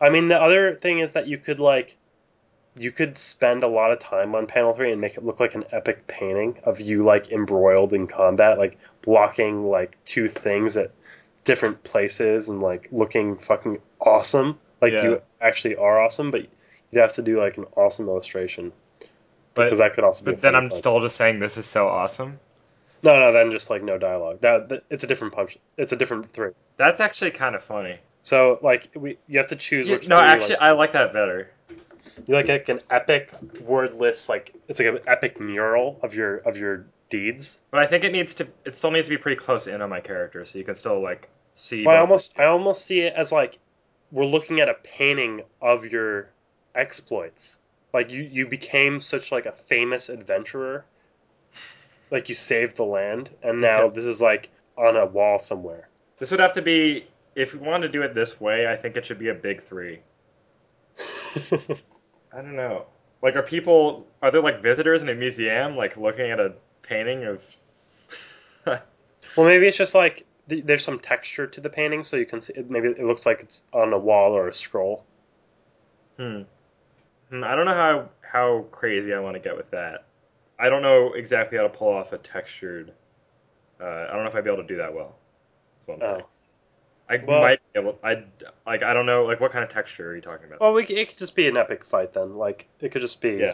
Speaker 3: I mean, the other thing is that you could like, you could spend a lot of time on panel three and make it look like an epic painting of you like embroiled in combat, like blocking like two things at different places and like looking fucking awesome, like
Speaker 2: Yeah.
Speaker 3: you actually are awesome. But you'd have to do like an awesome illustration
Speaker 2: But
Speaker 3: because that could also be.
Speaker 2: but then I'm
Speaker 3: punch.
Speaker 2: still just saying this is so awesome.
Speaker 3: no, no, then just like no dialogue. That, it's a different punch. It's a different three.
Speaker 2: That's actually kind of funny.
Speaker 3: So like we, you have to choose
Speaker 2: You-
Speaker 3: which.
Speaker 2: no, actually,
Speaker 3: like.
Speaker 2: I like that better.
Speaker 3: You like, like an epic wordless like it's like an epic mural of your of your deeds.
Speaker 2: But I think it needs to. It still needs to be pretty close in on my character, so you can still like see.
Speaker 3: Well, I almost I almost see it as like we're looking at a painting of your exploits. Like you you became such like a famous adventurer. Like you saved the land and now this is like on a wall somewhere.
Speaker 2: This would have to be. If we want to do it this way, I think it should be a big three. I don't know. Like, are people are there like visitors in a museum, like looking at a painting of?
Speaker 3: well, maybe it's just like th- there's some texture to the painting so you can see maybe it looks like it's on a wall or a scroll.
Speaker 2: Hmm. Hmm, I don't know how how crazy I want to get with that. I don't know exactly how to pull off a textured. Uh, I don't know if I'd be able to do that well. That's what I'm
Speaker 3: Oh.
Speaker 2: I
Speaker 3: Well-
Speaker 2: might be able. I like. I don't know. Like, what kind of texture are you talking about?
Speaker 3: Well, we, it could just be an epic fight then. Like it could just be.
Speaker 2: Yeah.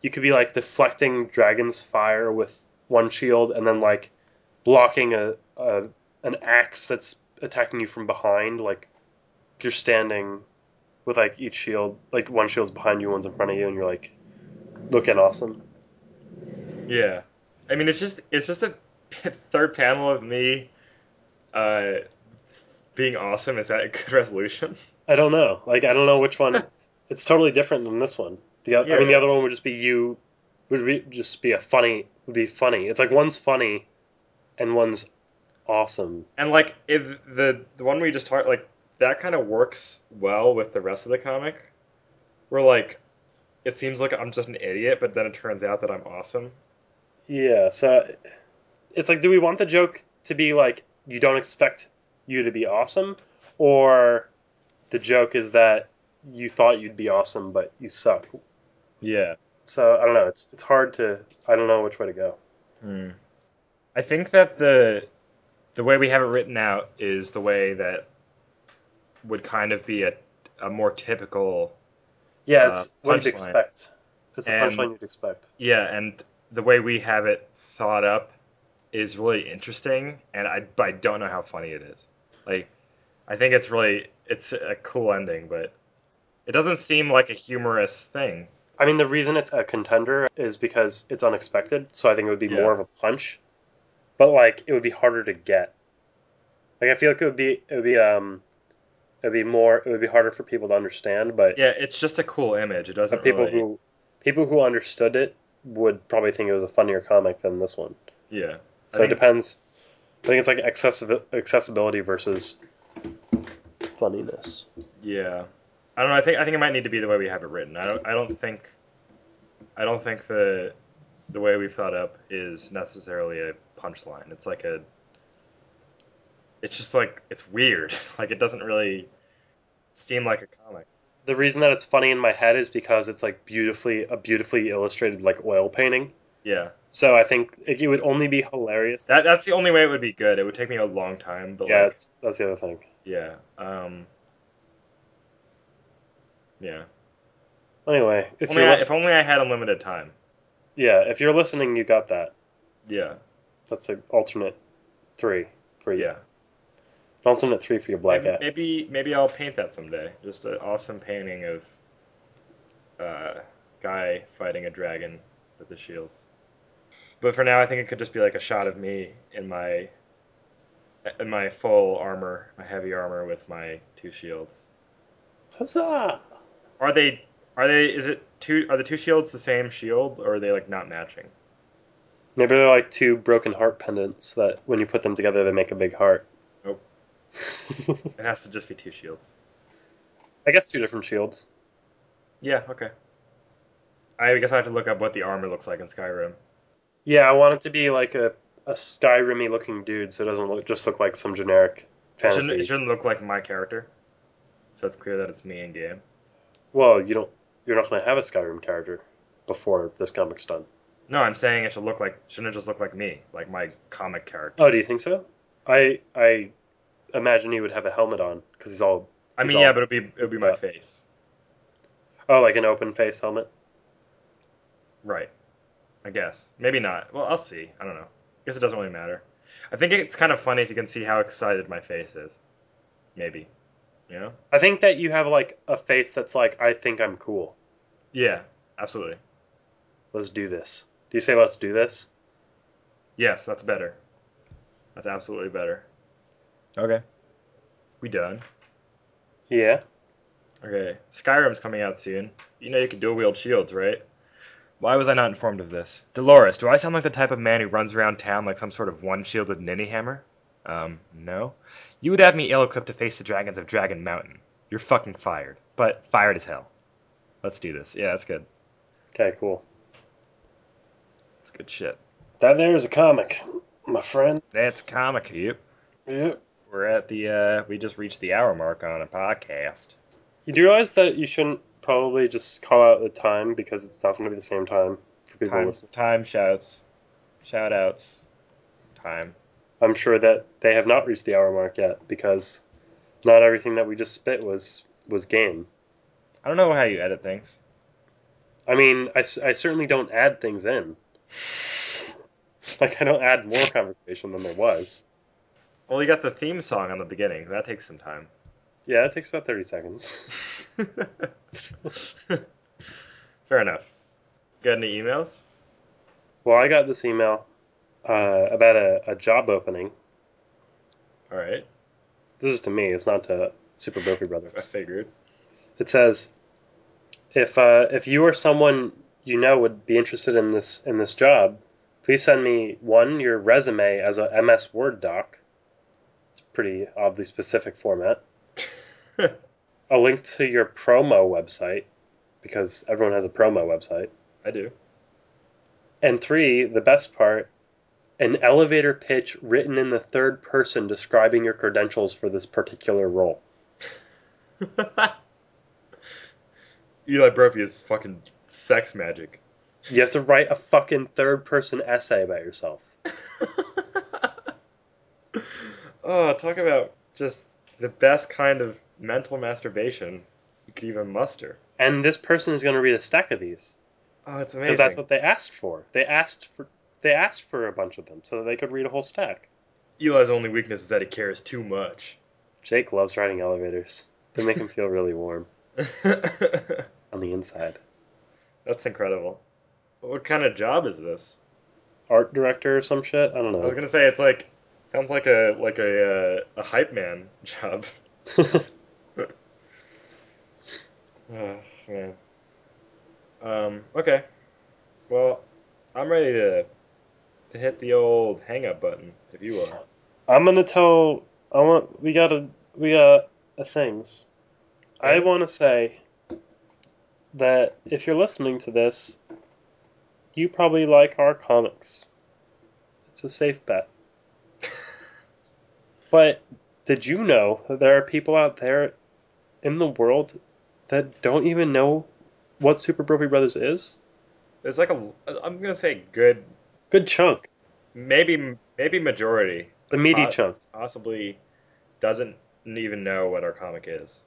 Speaker 3: You could be like deflecting dragon's fire with one shield, and then like blocking a, a an axe that's attacking you from behind. Like you're standing with like each shield, like one shield's behind you, one's in front of you, and you're like looking awesome.
Speaker 2: Yeah, I mean, it's just it's just a third panel of me, uh, being awesome. Is that a good resolution?
Speaker 3: I don't know. Like I don't know which one. it's totally different than this one. The oth- I mean, the other one would just be you. Would be just be a funny. Would be funny. It's like one's funny, and one's awesome.
Speaker 2: And like if the the one we just talked, like that kind of works well with the rest of the comic. Where like, it seems like I'm just an idiot, but then it turns out that I'm awesome.
Speaker 3: Yeah, so it's like, do we want the joke to be like, you don't expect you to be awesome? Or the joke is that you thought you'd be awesome, but you suck?
Speaker 2: Yeah.
Speaker 3: So I don't know. It's it's hard to. I don't know which way to go.
Speaker 2: Hmm. I think that the the way we have it written out is the way that would kind of be a a more typical
Speaker 3: Yeah, it's
Speaker 2: Uh,
Speaker 3: what you'd expect. It's the
Speaker 2: And-
Speaker 3: punchline you'd expect.
Speaker 2: yeah, and the way we have it thought up is really interesting, and I but I don't know how funny it is. Like, I think it's really it's a cool ending, but it doesn't seem like a humorous thing.
Speaker 3: I mean, the reason it's a contender is because it's unexpected. So I think it would be
Speaker 2: Yeah.
Speaker 3: more of a punch, but like it would be harder to get. Like I feel like it would be it would be um it would be more it would be harder for people to understand. But
Speaker 2: Yeah, it's just a cool image. It doesn't
Speaker 3: but people
Speaker 2: really.
Speaker 3: who people who understood it would probably think it was a funnier comic than this one.
Speaker 2: yeah.
Speaker 3: So it depends. I think it's like accessi- accessibility versus funniness.
Speaker 2: Yeah, I don't know. I think I think it might need to be the way we have it written. I don't. I don't think. I don't think the the way we've thought up is necessarily a punchline. It's like a. It's just like it's weird. Like it doesn't really seem like a comic.
Speaker 3: The reason that it's funny in my head is because it's like beautifully a beautifully illustrated like oil painting.
Speaker 2: Yeah,
Speaker 3: So I think it it would only be hilarious.
Speaker 2: that that's the only way it would be good. It would take me a long time, but
Speaker 3: yeah,
Speaker 2: like
Speaker 3: that's the other thing.
Speaker 2: yeah, um, yeah.
Speaker 3: Anyway, if
Speaker 2: Only I, if only I had unlimited time.
Speaker 3: yeah, if you're listening, you got that.
Speaker 2: Yeah,
Speaker 3: That's an alternate three for you.
Speaker 2: yeah.
Speaker 3: Alternate three for your black
Speaker 2: maybe,
Speaker 3: ass.
Speaker 2: maybe maybe I'll paint that someday. Just an awesome painting of uh, guy fighting a dragon with the shields. But for now, I think it could just be like a shot of me in my in my full armor, my heavy armor with my two shields.
Speaker 3: Huzzah!
Speaker 2: Are they are they is it two are the two shields the same shield or are they like not matching?
Speaker 3: Maybe they're like two broken heart pendants that when you put them together they make a big heart.
Speaker 2: Nope. It has to just be two shields.
Speaker 3: I guess two different shields.
Speaker 2: Yeah, okay. I guess I have to look up what the armor looks like in Skyrim.
Speaker 3: Yeah, I want it to be like a, a Skyrim-y looking dude, so it doesn't look, just look like some generic
Speaker 2: It
Speaker 3: fantasy.
Speaker 2: shouldn't, it shouldn't look like my character. So it's clear that it's me in game.
Speaker 3: Well, you don't. You're not going to have a Skyrim character before this comic's done.
Speaker 2: No, I'm saying it should look like shouldn't it just look like me, like my comic character.
Speaker 3: Oh, do you think so? I I imagine he would have a helmet on because he's all.
Speaker 2: I
Speaker 3: he's
Speaker 2: mean,
Speaker 3: all-
Speaker 2: yeah, but it'd be it'd be my
Speaker 3: Yeah.
Speaker 2: face,
Speaker 3: Oh, like an open face helmet.
Speaker 2: right? I guess maybe not. Well, I'll see. I don't know. I guess it doesn't really matter. I think it's kind of funny if you can see how excited my face is. Maybe, you know?
Speaker 3: I think that you have like a face that's like, I think I'm cool.
Speaker 2: Yeah, absolutely.
Speaker 3: Let's do this. Do you say let's do this?
Speaker 2: Yes, that's better. That's absolutely better. Okay. We done.
Speaker 3: Yeah.
Speaker 2: Okay, Skyrim's coming out soon. You know you can dual wield shields, right? Why was I not informed of this? Dolores, do I sound like the type of man who runs around town like some sort of one shielded ninny hammer? Um, no. You would have me ill equipped to face the dragons of Dragon Mountain. You're fucking fired. But fired as hell. Let's do this. Yeah, that's good.
Speaker 3: Okay, cool.
Speaker 2: That's good shit.
Speaker 3: That there is a comic, my friend.
Speaker 2: That's comic yep.
Speaker 3: Yeah.
Speaker 2: We're at the uh we just reached the hour mark on a podcast.
Speaker 3: You do realize that you shouldn't probably just call out the time because it's not going to be the same time for people
Speaker 2: Time,
Speaker 3: listening.
Speaker 2: time shouts. Shout outs. Time.
Speaker 3: I'm sure that they have not reached the hour mark yet because not everything that we just spit was was game.
Speaker 2: I don't know how you edit things.
Speaker 3: I mean, I, I certainly don't add things in. Like, I don't add more conversation than there was.
Speaker 2: Well, you got the theme song on the beginning. That takes some time.
Speaker 3: Yeah, it takes about 30 seconds.
Speaker 2: Fair enough. Got any emails?
Speaker 3: Well, I got this email uh, about a, a job opening.
Speaker 2: All right,
Speaker 3: This is to me, it's not to Super Brophy Brothers.
Speaker 2: I figured.
Speaker 3: It says, if uh, if you or someone you know would be interested in this in this job, please send me one your resume as a MS Word doc. Pretty oddly specific format. a link to your promo website, because everyone has a promo website.
Speaker 2: I do.
Speaker 3: And three, the best part, an elevator pitch written in the third person describing your credentials for this particular role.
Speaker 2: Eli Brophy is fucking sex magic.
Speaker 3: You have to write a fucking third person essay about yourself.
Speaker 2: oh, talk about just the best kind of mental masturbation you could even muster.
Speaker 3: And this person is going to read a stack of these
Speaker 2: Oh, it's
Speaker 3: because
Speaker 2: amazing.
Speaker 3: that's what they asked for. They asked for they asked for a bunch of them so that they could read a whole stack.
Speaker 2: Eli's only weakness is that he cares too much.
Speaker 3: Jake loves riding elevators. They make him feel really warm on the inside.
Speaker 2: That's incredible. What kind of job is this?
Speaker 3: Art director or some shit. I don't know.
Speaker 2: I was gonna say it's like sounds like a like a uh, a hype man job. Oh, man. Um. Okay. Well, I'm ready to to hit the old hang up button if you are.
Speaker 3: I'm gonna tell. I want. We gotta. We got uh, things. I want to say that if you're listening to this, you probably like our comics. It's a safe bet. But did you know that there are people out there in the world that don't even know what Super Brophy Brothers is?
Speaker 2: There's like a I'm gonna say good
Speaker 3: Good chunk.
Speaker 2: maybe maybe majority
Speaker 3: The meaty chunk.
Speaker 2: possibly doesn't even know what our comic is.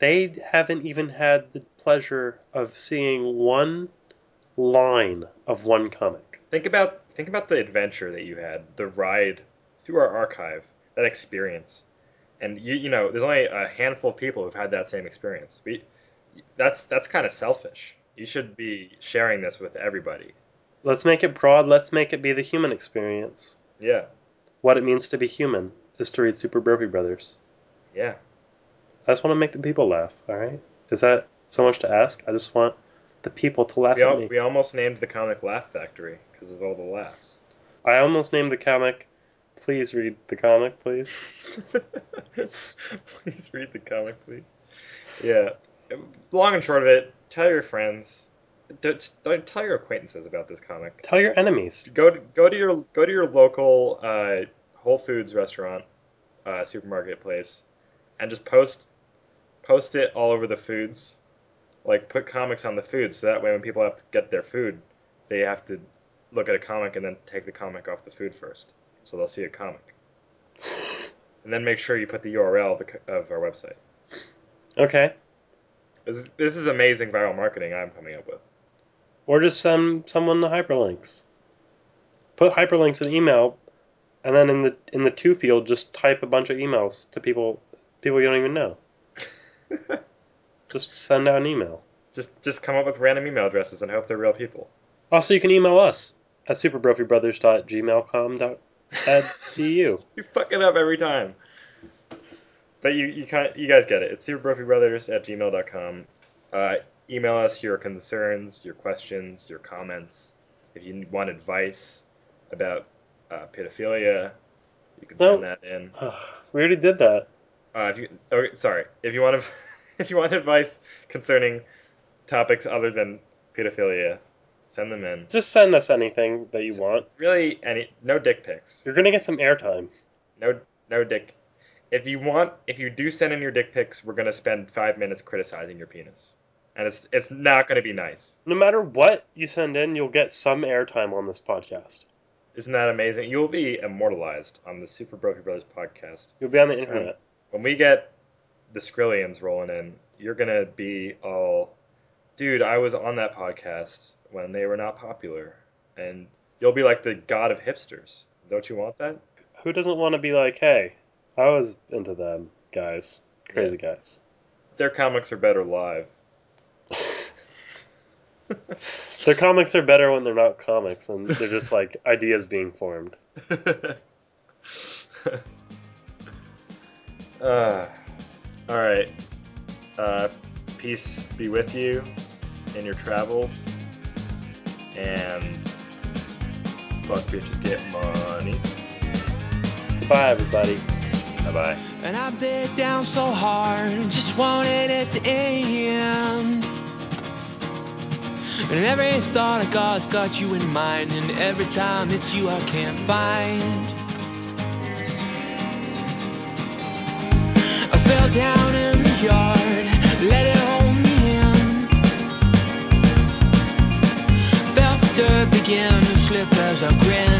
Speaker 3: They haven't even had the pleasure of seeing one line of one comic.
Speaker 2: Think about think about the adventure that you had, the ride through our archive, that experience, and you you know there's only a handful of people who've had that same experience. We that's that's kind of selfish. You should be sharing this with everybody.
Speaker 3: Let's make it broad. Let's make it be the human experience.
Speaker 2: Yeah,
Speaker 3: What it means to be human is to read Super Brophy Brothers.
Speaker 2: yeah.
Speaker 3: I just want to make the people laugh. All right? Is that so much to ask? I just want the people to laugh
Speaker 2: We,
Speaker 3: at
Speaker 2: al-
Speaker 3: me.
Speaker 2: we almost named the comic Laugh Factory because of all the laughs.
Speaker 3: I almost named the comic. Please read the comic, please.
Speaker 2: please read the comic, please. Yeah. Long and short of it, tell your friends, don't, don't tell your acquaintances about this comic.
Speaker 3: Tell your enemies.
Speaker 2: Go to, go to your go to your local uh, Whole Foods restaurant, uh, supermarket place, and just post post it all over the foods. Like put comics on the food, so that way when people have to get their food, they have to look at a comic and then take the comic off the food first, so they'll see a comic. And then make sure you put the URL of, the, of our website.
Speaker 3: Okay.
Speaker 2: This, this is amazing viral marketing I'm coming up with.
Speaker 3: Or just send someone the hyperlinks. Put hyperlinks in email, and then in the in the to field, just type a bunch of emails to people people you don't even know. Just send out an email.
Speaker 2: just just come up with random email addresses and hope they're real people.
Speaker 3: Also, you can email us at superbrophrybrothers.gmail.com. You.
Speaker 2: You fuck it up every time. But you you kind you guys get it. It's superbrophrybrothers at gmail.com. Uh, email us your concerns, your questions, your comments. If you want advice about uh, pedophilia, you can
Speaker 3: No.
Speaker 2: send that in.
Speaker 3: we already did that.
Speaker 2: Uh, if you oh, sorry, if you want to, if you want advice concerning topics other than pedophilia, send them in.
Speaker 3: Just send us anything that you want.
Speaker 2: Really, any no dick pics.
Speaker 3: You're gonna get some airtime.
Speaker 2: No, no dick. If you want, if you do send in your dick pics, we're gonna spend five minutes criticizing your penis, and it's it's not gonna be nice.
Speaker 3: No matter what you send in, you'll get some airtime on this podcast.
Speaker 2: Isn't that amazing? You'll be immortalized on the Super Brophy Brothers podcast.
Speaker 3: You'll be on the internet.
Speaker 2: When we get the Skrillians rolling in, you're gonna be all, dude. I was on that podcast when they were not popular, and you'll be like the god of hipsters. Don't you want that?
Speaker 3: Who doesn't want to be like, hey, I was into them guys, crazy guys.
Speaker 2: Their comics are better live.
Speaker 3: Their comics are better when they're not comics and they're just like ideas being formed.
Speaker 2: uh, all right. Uh, peace be with you in your travels, and fuck bitches get money.
Speaker 3: Bye, everybody.
Speaker 2: Bye bye.
Speaker 4: And I bit down so hard, just wanted it to end. And every thought of God's got you in mind, and every time it's you I can't find. I fell down in the yard, let it Begin to slip as I grinned.